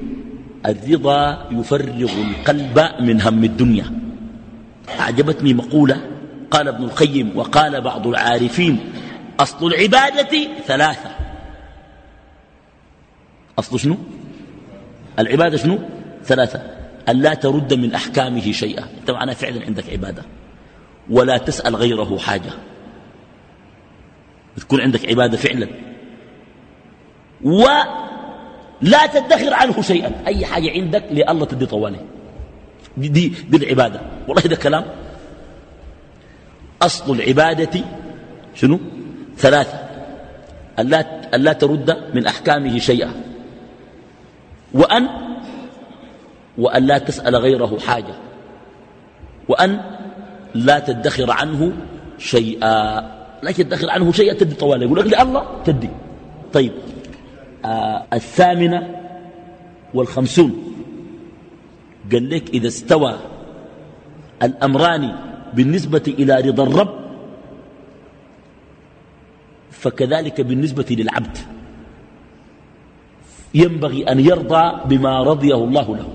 الرضا يفرغ القلب من هم الدنيا. أعجبتني مقولة قال ابن القيم وقال بعض العارفين أصل العبادة ثلاثة. أصل شنو؟ العبادة شنو؟ ثلاثة. أن لا ترد من أحكامه شيئا. أنت معنا فعلا عندك عبادة. ولا تسأل غيره حاجة. تكون عندك عبادة فعلا. ولا تدخر عنه شيئا. أي حاجة عندك لله تدي طوالي دي, دي العبادة. والله ده كلام. أصل العبادة شنو؟ ثلاثة. ألا, ألا ترد من أحكامه شيئا. وأن وأن لا تسأل غيره حاجة. وأن لا تدخر عنه شيئا. لا تدخر عنه شيئا تدي طوال يقول لك الله تدي. طيب آه الثامنة والخمسون. قال لك إذا استوى الأمران بالنسبة إلى رضا الرب فكذلك بالنسبة للعبد. ينبغي أن يرضى بما رضيه الله له.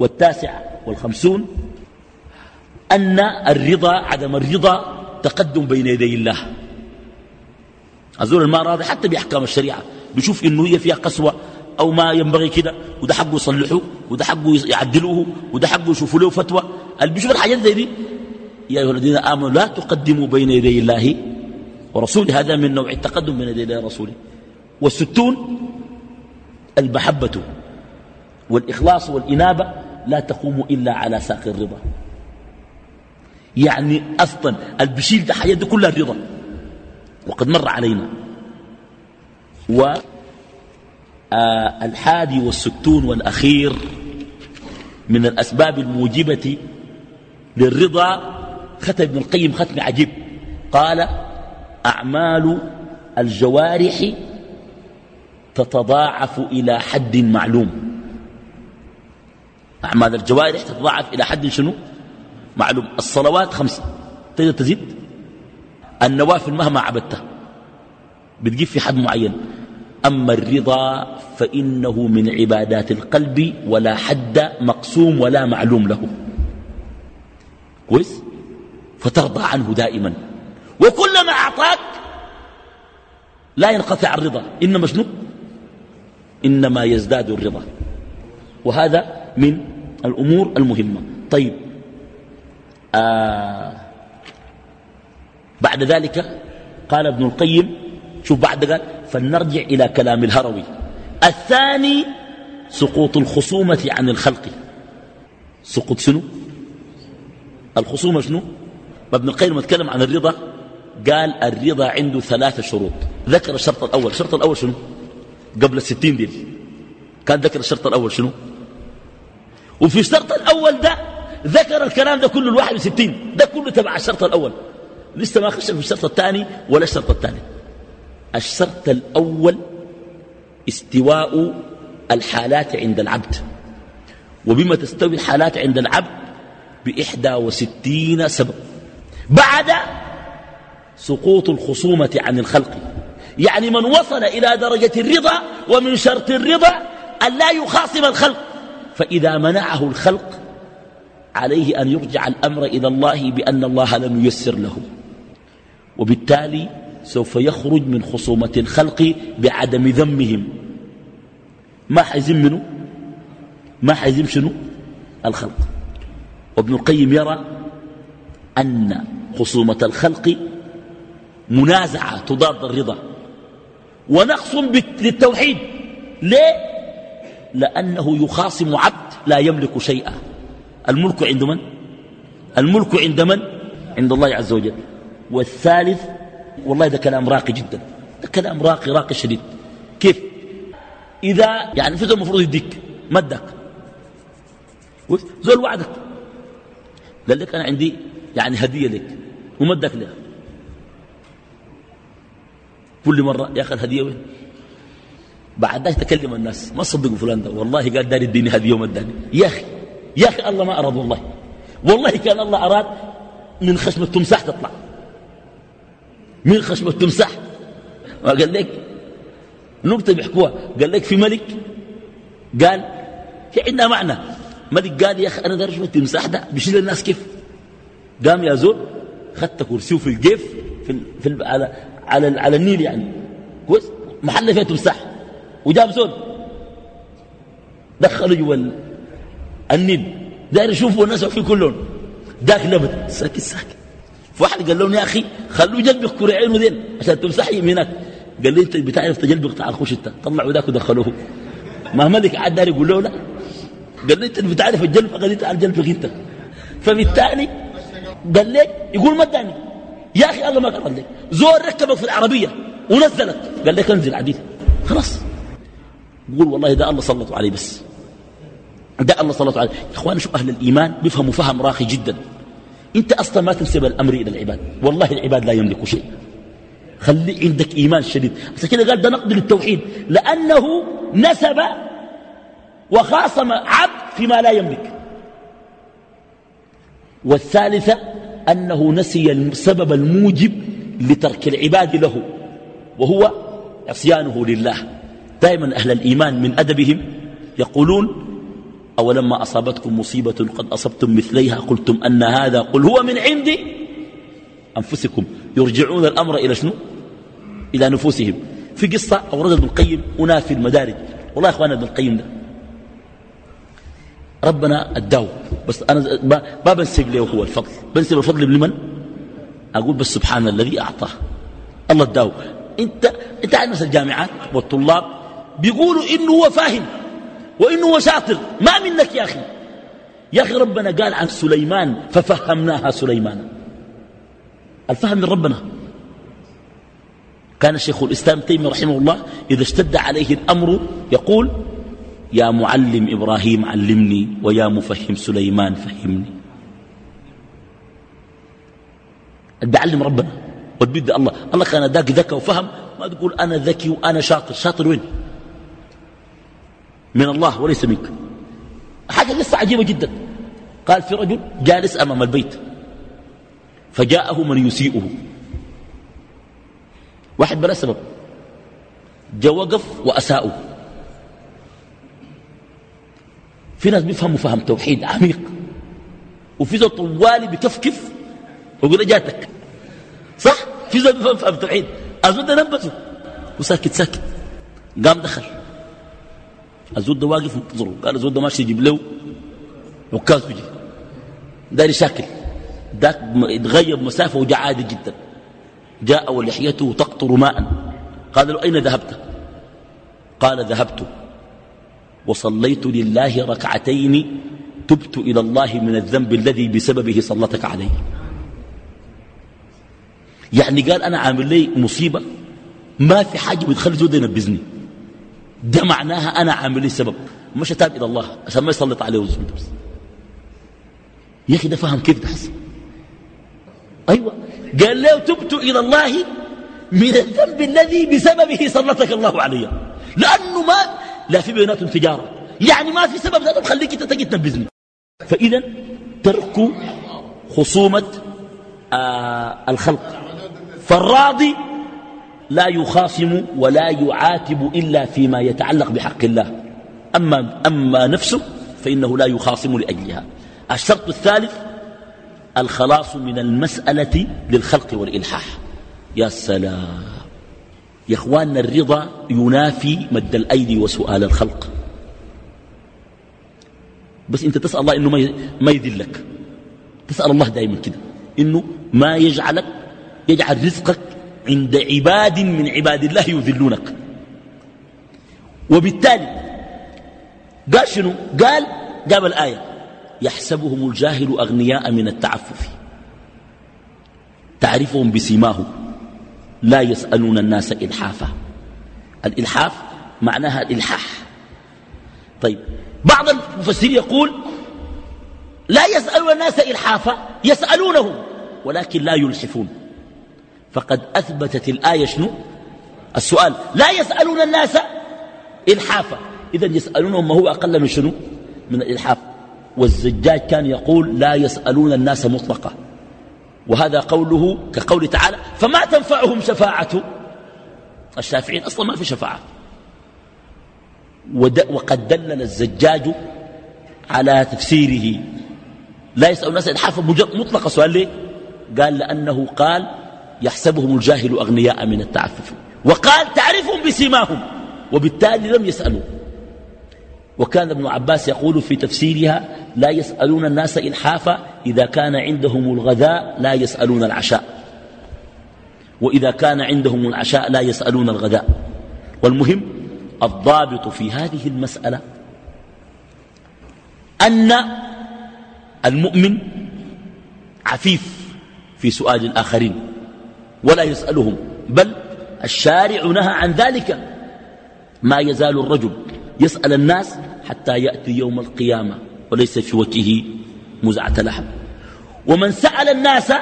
والتاسع والخمسون أن الرضا عدم الرضا تقدم بين يدي الله. الزول ما راضي حتى بأحكام الشريعة. بيشوف إنه هي فيها قسوة أو ما ينبغي كده وده حقه يصلحوه وده حقه يعدلوه وده حقه يشوفوا له فتوى. اللي بيشوف الحاجات زي دي يا أيها الذين آمنوا لا تقدموا بين يدي الله ورسوله. هذا من نوع التقدم بين يدي الله ورسوله. والستون المحبة والإخلاص والإنابة لا تقوم إلا على ساق الرضا. يعني أصلا البشيل ده حياته كلها الرضا وقد مر علينا. و آه، الحادي والستون والأخير من الأسباب الموجبة للرضا. ختم ابن القيم ختم عجيب. قال أعمال الجوارح تتضاعف إلى حد معلوم. أعمال الجوارح تتضاعف إلى حد شنو؟ معلوم. الصلوات خمسة تقدر تزيد؟ النوافل مهما عبدتها. بتجيب في حد معين. أما الرضا فإنه من عبادات القلب ولا حد مقسوم ولا معلوم له. كويس؟ فترضى عنه دائما. وكلما أعطاك لا ينقطع الرضا. إنما شنو؟ إنما يزداد الرضا. وهذا من الأمور المهمة. طيب آه بعد ذلك قال ابن القيم شوف بعد قال فلنرجع إلى كلام الهروي. الثاني سقوط الخصومة عن الخلق. سقوط شنو؟ الخصومة شنو؟ ابن القيم اتكلم عن الرضا قال الرضا عنده ثلاثة شروط. ذكر الشرط الأول. الشرط الأول شنو؟ قبل الستين ديل. كان ذكر الشرط الأول شنو؟ وفي الشرط الأول ده ذكر الكلام ده كله الواحد وستين. ده كله تبع الشرط الأول. لسه ما خش في الشرط الثاني ولا الشرط الثالث الشرط الأول استواء الحالات عند العبد. وبما تستوي الحالات عند العبد بإحدى وستين سبب. بعد سقوط الخصومة عن الخلق. يعني من وصل إلى درجة الرضا ومن شرط الرضا أن لا يخاصم الخلق. فإذا منعه الخلق عليه أن يرجع الأمر إلى الله بأن الله لم ييسر له. وبالتالي سوف يخرج من خصومة الخلق بعدم ذمهم. ما حيزم منه؟ ما حيزم شنو؟ الخلق. وابن القيم يرى أن خصومة الخلق منازعة تضاد الرضا. ونقص للتوحيد. ليه؟ لأنه يخاصم عبد لا يملك شيئا. الملك عند من؟ الملك عند من؟ عند الله عز وجل. والثالث والله ده كلام راقي جدا. ده كلام راقي راقي شديد. كيف؟ إذا يعني في المفروض يديك ما اداك زول وعدك. قال لك أنا عندي يعني هدية لك وما اداك لها. كل مرة يا أخي الهدية وين؟ بعد ذلك تكلم الناس. ما صدقوا فلان ده. والله قال داري الدين هدية وما اداني. يا أخي يا أخي الله ما أراد والله. والله كان الله أراد من خشم التمساح تطلع. من خشم التمساح قال لك؟ نكتة بيحكوها قال لك في ملك؟ قال في عندنا معنى ملك قال يا أخي أنا داري التمساح ده بيشيل الناس كيف؟ قام يا زول خدت كرسيه في الجيف في, في على على على النيل يعني. كويس؟ محل فيها تمساح. وجاب زول. دخلوا جوا النيل داير يشوفوا الناس في كلهم. داك نبت. ساكت ساكت. فواحد قال لهم يا أخي خلوه يجلبك كرة عينه عشان تمسح يمينك قال لي أنت بتعرف تجلبك تعال خش انت. طلعوا ذاك ودخلوه. ما ملك عاد داري يقول له لا. قال لي أنت بتعرف الجلب قال لي تعال جلبك انت. فبالتالي قال لي يقول ما اداني. يا أخي الله ما قال لك. زور ركبك في العربية ونزلك. قال لك انزل عديل خلاص. يقول والله ده الله سلطوا عليه بس. ده الله سلطوا عليه يا اخوان شو أهل الإيمان بيفهموا فهم راقي جدا. أنت أصلا ما تنسب الأمر إلى العباد. والله العباد لا يملكوا شيء. خلي عندك إيمان شديد. بس كده قال ده نقد للتوحيد. لأنه نسب وخاصم عبد فيما لا يملك. والثالثة أنه نسي السبب الموجب لترك العباد له وهو عصيانه لله. دائما أهل الإيمان من أدبهم يقولون أولما أصابتكم مصيبة قد أصبتم مثليها قلتم أن هذا قل هو من عند أنفسكم. يرجعون الأمر إلى شنو؟ إلى نفوسهم. في قصة أورد ابن القيم هنا في المدارج. والله يا إخوانا ابن القيم ده ربنا أداه. بس أنا ما بنسب له هو الفضل. بنسب الفضل لمن؟ أقول بس سبحان الذي أعطاه. الله أداه. انت أنت عارف الجامعات والطلاب بيقولوا إنه هو فاهم. وإنه هو شاطر. ما منك يا أخي. يا أخي ربنا قال عن سليمان ففهمناها سليمان. الفهم من ربنا. كان الشيخ الإسلام تيمي رحمه الله إذا اشتد عليه الأمر يقول يا معلم إبراهيم علمني ويا مفهم سليمان فهمني. بعلم ربنا. وتبدأ الله. الله كان ذاك ذكى وفهم. ما تقول أنا ذكي وأنا شاطر. شاطر وين؟ من الله وليس منك. حاجة لسه عجيبة جدا. قال في رجل جالس أمام البيت. فجاءه من يسيئه. واحد بلا سبب. جا وقف وأساءه. في ناس بيفهموا فهم توحيد عميق. وفي ذو طوالي بكفكف ويقول جاتك. صح؟ في زول بفهم فهم توحيد. ده نبته. وساكت ساكت. قام دخل. الزول ده واقف منتظره قال الزول ده ماشي يجيب له عكاز بيجي. داري شاكل. ذاك اتغيب مسافة وجاء عادي جدا. جاء ولحيته تقطر ماء. قال له أين ذهبت؟ قال ذهبت. وصليت لله ركعتين تبت إلى الله من الذنب الذي بسببه صلتك عليه يعني قال أنا عامل لي مصيبة. ما في حاجة بتخلي زود ينبذني ده معناها أنا عامل لي سبب. مش تاب إلى الله عشان ما يسلط عليه الزود بس يا أخي ده فهم كيف تحس أيوة. قال له تبت إلى الله من الذنب الذي بسببه سلطك الله علي. لأنه ما لا في بيناتهم تجارة. يعني ما في سبب ذاته تخليك تجي تنبذني فإذا ترك خصومة آه الخلق. فالراضي لا يخاصم ولا يعاتب إلا فيما يتعلق بحق الله. أما, أما نفسه فإنه لا يخاصم لأجلها. الشرط الثالث الخلاص من المسألة للخلق والإلحاح. يا سلام. يا إخواننا الرضا ينافي مد الأيدي وسؤال الخلق. بس أنت تسأل الله إنه ما يذلك. تسأل الله دائما كده. إنه ما يجعلك يجعل رزقك عند عباد من عباد الله يذلونك. وبالتالي قال شنو؟ قال جاب الآية يحسبهم الجاهل أغنياء من التعفف. تعرفهم بسيماهم. لا يسألون الناس إلحافا. الإلحاف معناها الإلحاح. طيب بعض المفسرين يقول لا يسألون الناس إلحافا يسألونهم ولكن لا يلحفون. فقد أثبتت الآية شنو؟ السؤال. لا يسألون الناس إلحافا. إذا يسألونهم ما هو أقل من شنو؟ من الإلحاف. والزجاج كان يقول لا يسألون الناس مطلقا. وهذا قوله كقول تعالى فما تنفعهم شفاعة. الشافعين أصلا ما في شفاعة. وقد دلل الزجاج على تفسيره. لا يسأل الناس إلحافا. مطلقا سؤال ليه؟ قال لأنه قال يحسبهم الجاهل أغنياء من التعفف. وقال تعرفهم بسيماهم. وبالتالي لم يسألوا. وكان ابن عباس يقول في تفسيرها لا يسألون الناس إلحافا إذا كان عندهم الغذاء لا يسألون العشاء. وإذا كان عندهم العشاء لا يسألون الغذاء. والمهم الضابط في هذه المسألة أن المؤمن عفيف في سؤال الآخرين. ولا يسألهم بل الشارع نهى عن ذلك. ما يزال الرجل يسأل الناس حتى يأتي يوم القيامة وليس في وجهه مزعة لحم. ومن سأل الناس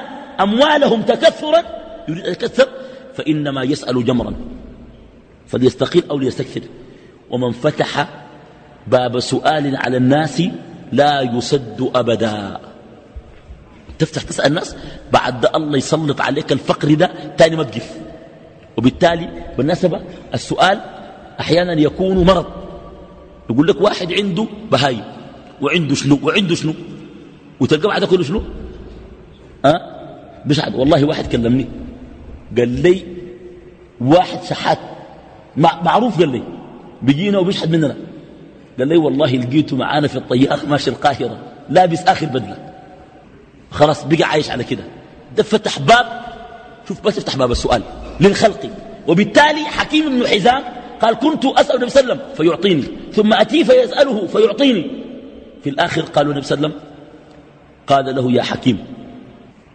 أموالهم تكثرا يريد أن يكثر فإنما يسأل جمرا فليستقيل أو ليستكثر. ومن فتح باب سؤال على الناس لا يسد أبدا. تفتح تسأل الناس بعد الله يسلط عليك الفقر ده تاني ما تقف وبالتالي بالنسبة السؤال أحيانا يكون مرض. يقول لك واحد عنده بهايم وعنده شنو؟ وعنده شنو؟ وتلقى بعد كله شنو؟ أه؟ بشعد والله واحد كلمني. قال لي واحد شحات. معروف قال لي بيجينا وبيشحت مننا. قال لي والله لقيته معانا في الطيار ماشي القاهرة لابس آخر بدلة. خلاص بقى عايش على كده. ده فتح باب. شوف بس افتح باب السؤال. للخلق. وبالتالي حكيم بن حزام قال كنت أسأل النبي صلى الله عليه وسلم فيعطيني. ثم أتيه فيسأله فيعطيني. في الآخر قالوا النبي صلى الله عليه وسلم قال له يا حكيم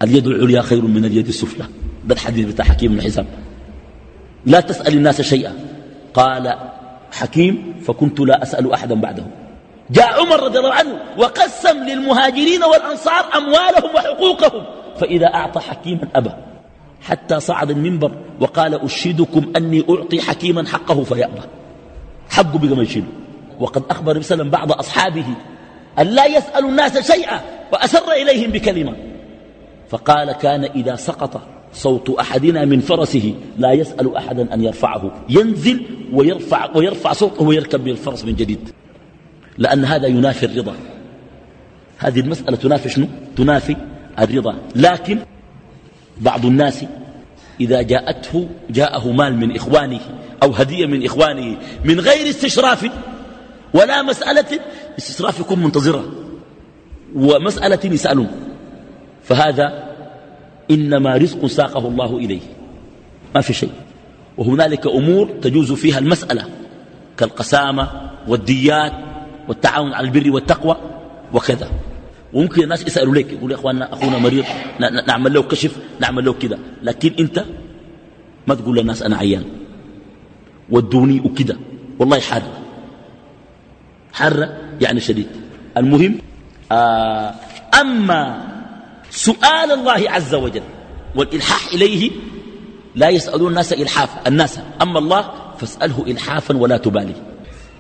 اليد العليا خير من اليد السفلى؟ ده الحديث بتاع حكيم بن حزام. لا تسأل الناس شيئا. قال حكيم فكنت لا أسأل أحدا بعده. جاء عمر رضي الله عنه وقسم للمهاجرين والأنصار أموالهم وحقوقهم فإذا أعطى حكيما أبى حتى صعد المنبر وقال أشهدكم أني أعطي حكيما حقه فيأبى. حقه بقى ما يشيله. وقد أخبر وسلم بعض أصحابه أن لا يسأل الناس شيئا وأسر إليهم بكلمة. فقال كان إذا سقط صوت أحدنا من فرسه لا يسأل أحدا أن يرفعه ينزل ويرفع, ويرفع صوته ويركب بالفرس من جديد. لأن هذا ينافي الرضا. هذه المسألة تنافي شنو؟ تنافي الرضا. لكن بعض الناس إذا جاءته جاءه مال من إخوانه أو هدية من إخوانه من غير استشراف ولا مسألة استشراف يكون منتظرة. ومسألة يسألون. فهذا إنما رزق ساقه الله إليه. ما في شيء. وهنالك أمور تجوز فيها المسألة كالقسامة والديات والتعاون على البر والتقوى وكذا. وممكن الناس يسألوا لك يقول يا أخواننا أخونا مريض نعمل له كشف نعمل له كذا. لكن أنت ما تقول للناس أنا عيان. ودوني وكذا. والله حارة. حارة يعني شديد. المهم آه أما سؤال الله عز وجل والإلحاح إليه لا يسألون الناس إلحافا الناس. أما الله فاسأله إلحافا ولا تبالي.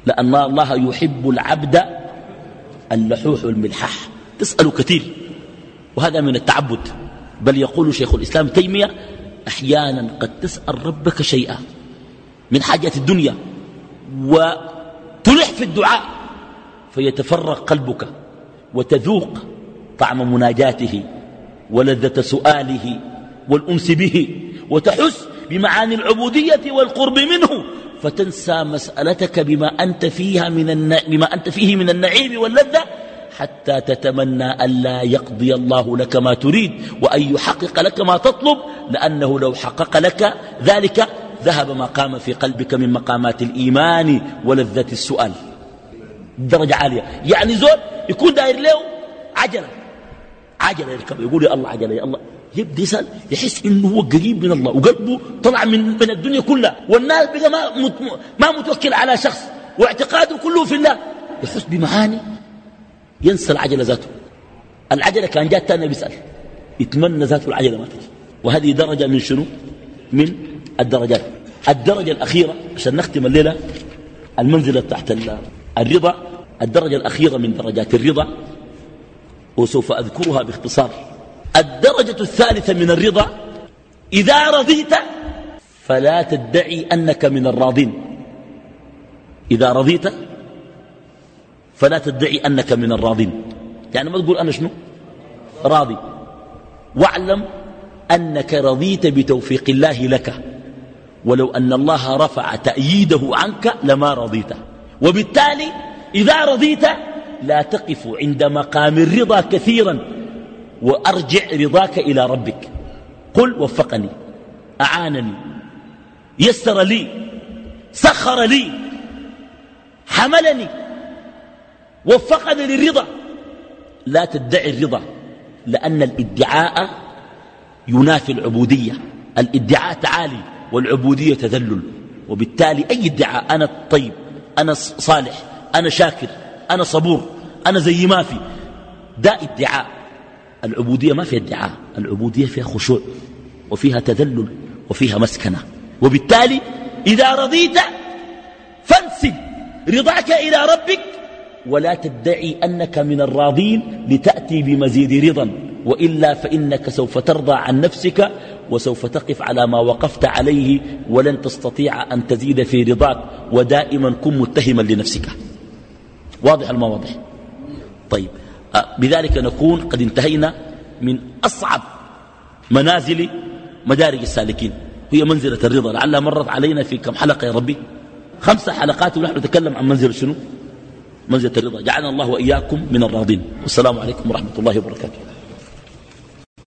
لأن الله يحب العبد اللحوح والملحاح تسأل كثير. وهذا من التعبد. بل يقول شيخ الإسلام تيمية أحيانا قد تسأل ربك شيئا من حاجات الدنيا وتلح في الدعاء فيتفرغ قلبك وتذوق طعم مناجاته ولذة سؤاله والأنس به وتحس بمعاني العبودية والقرب منه. فتنسى مسألتك بما أنت, فيها من الن... بما أنت فيه من النعيم واللذة حتى تتمنى ألا يقضي الله لك ما تريد وأن يحقق لك ما تطلب لأنه لو حقق لك ذلك ذهب ما قام في قلبك من مقامات الإيمان ولذة السؤال. درجة عالية. يعني زول يكون داير له عجلة. عجلة يركب يقول يا الله عجلة يا الله. يبدأ يسأل يحس إنه هو قريب من الله وقلبه طلع من, من الدنيا كلها والناس بقى ما, ما متوكل على شخص واعتقاده كله في الله. يحس بمعاني ينسى العجلة ذاته. العجلة كان جات تاني بيسأل يتمنى ذاته العجلة ما تجي. وهذه درجة من شنو؟ من الدرجات. الدرجة الأخيرة عشان نختم الليلة المنزلة تحت الرضا. الدرجة الأخيرة من درجات الرضا وسوف أذكرها باختصار. الدرجة الثالثة من الرضا إذا رضيت فلا تدعي أنك من الراضين. إذا رضيت فلا تدعي أنك من الراضين. يعني ما تقول أنا شنو؟ راضي. واعلم أنك رضيت بتوفيق الله لك. ولو أن الله رفع تأييده عنك لما رضيت. وبالتالي إذا رضيت لا تقف عند مقام الرضا كثيرا. وأرجع رضاك إلى ربك. قل وفقني أعانني يسر لي سخر لي حملني وفقني للرضا. لا تدعي الرضا لأن الإدعاء ينافي العبودية. الإدعاء تعالي والعبودية تذلل. وبالتالي أي ادعاء؟ أنا طيب أنا صالح أنا شاكر أنا صبور أنا زي ما في. ده إدعاء. العبودية ما فيها ادعاء العبودية فيها خشوع وفيها تذلل وفيها مسكنة. وبالتالي إذا رضيت فانسب رضاك إلى ربك ولا تدعي أنك من الراضين لتأتي بمزيد رضا وإلا فإنك سوف ترضى عن نفسك وسوف تقف على ما وقفت عليه ولن تستطيع أن تزيد في رضاك ودائما كن متهما لنفسك. واضح المواضح طيب. بذلك نكون قد انتهينا من أصعب منازل مدارج السالكين هي منزلة الرضا. لعلها مرت علينا في كم حلقة يا ربي؟ خمسة حلقات ونحن نتكلم عن منزلة شنو؟ منزلة الرضا. جعلنا الله وإياكم من الراضين. والسلام عليكم ورحمة الله وبركاته.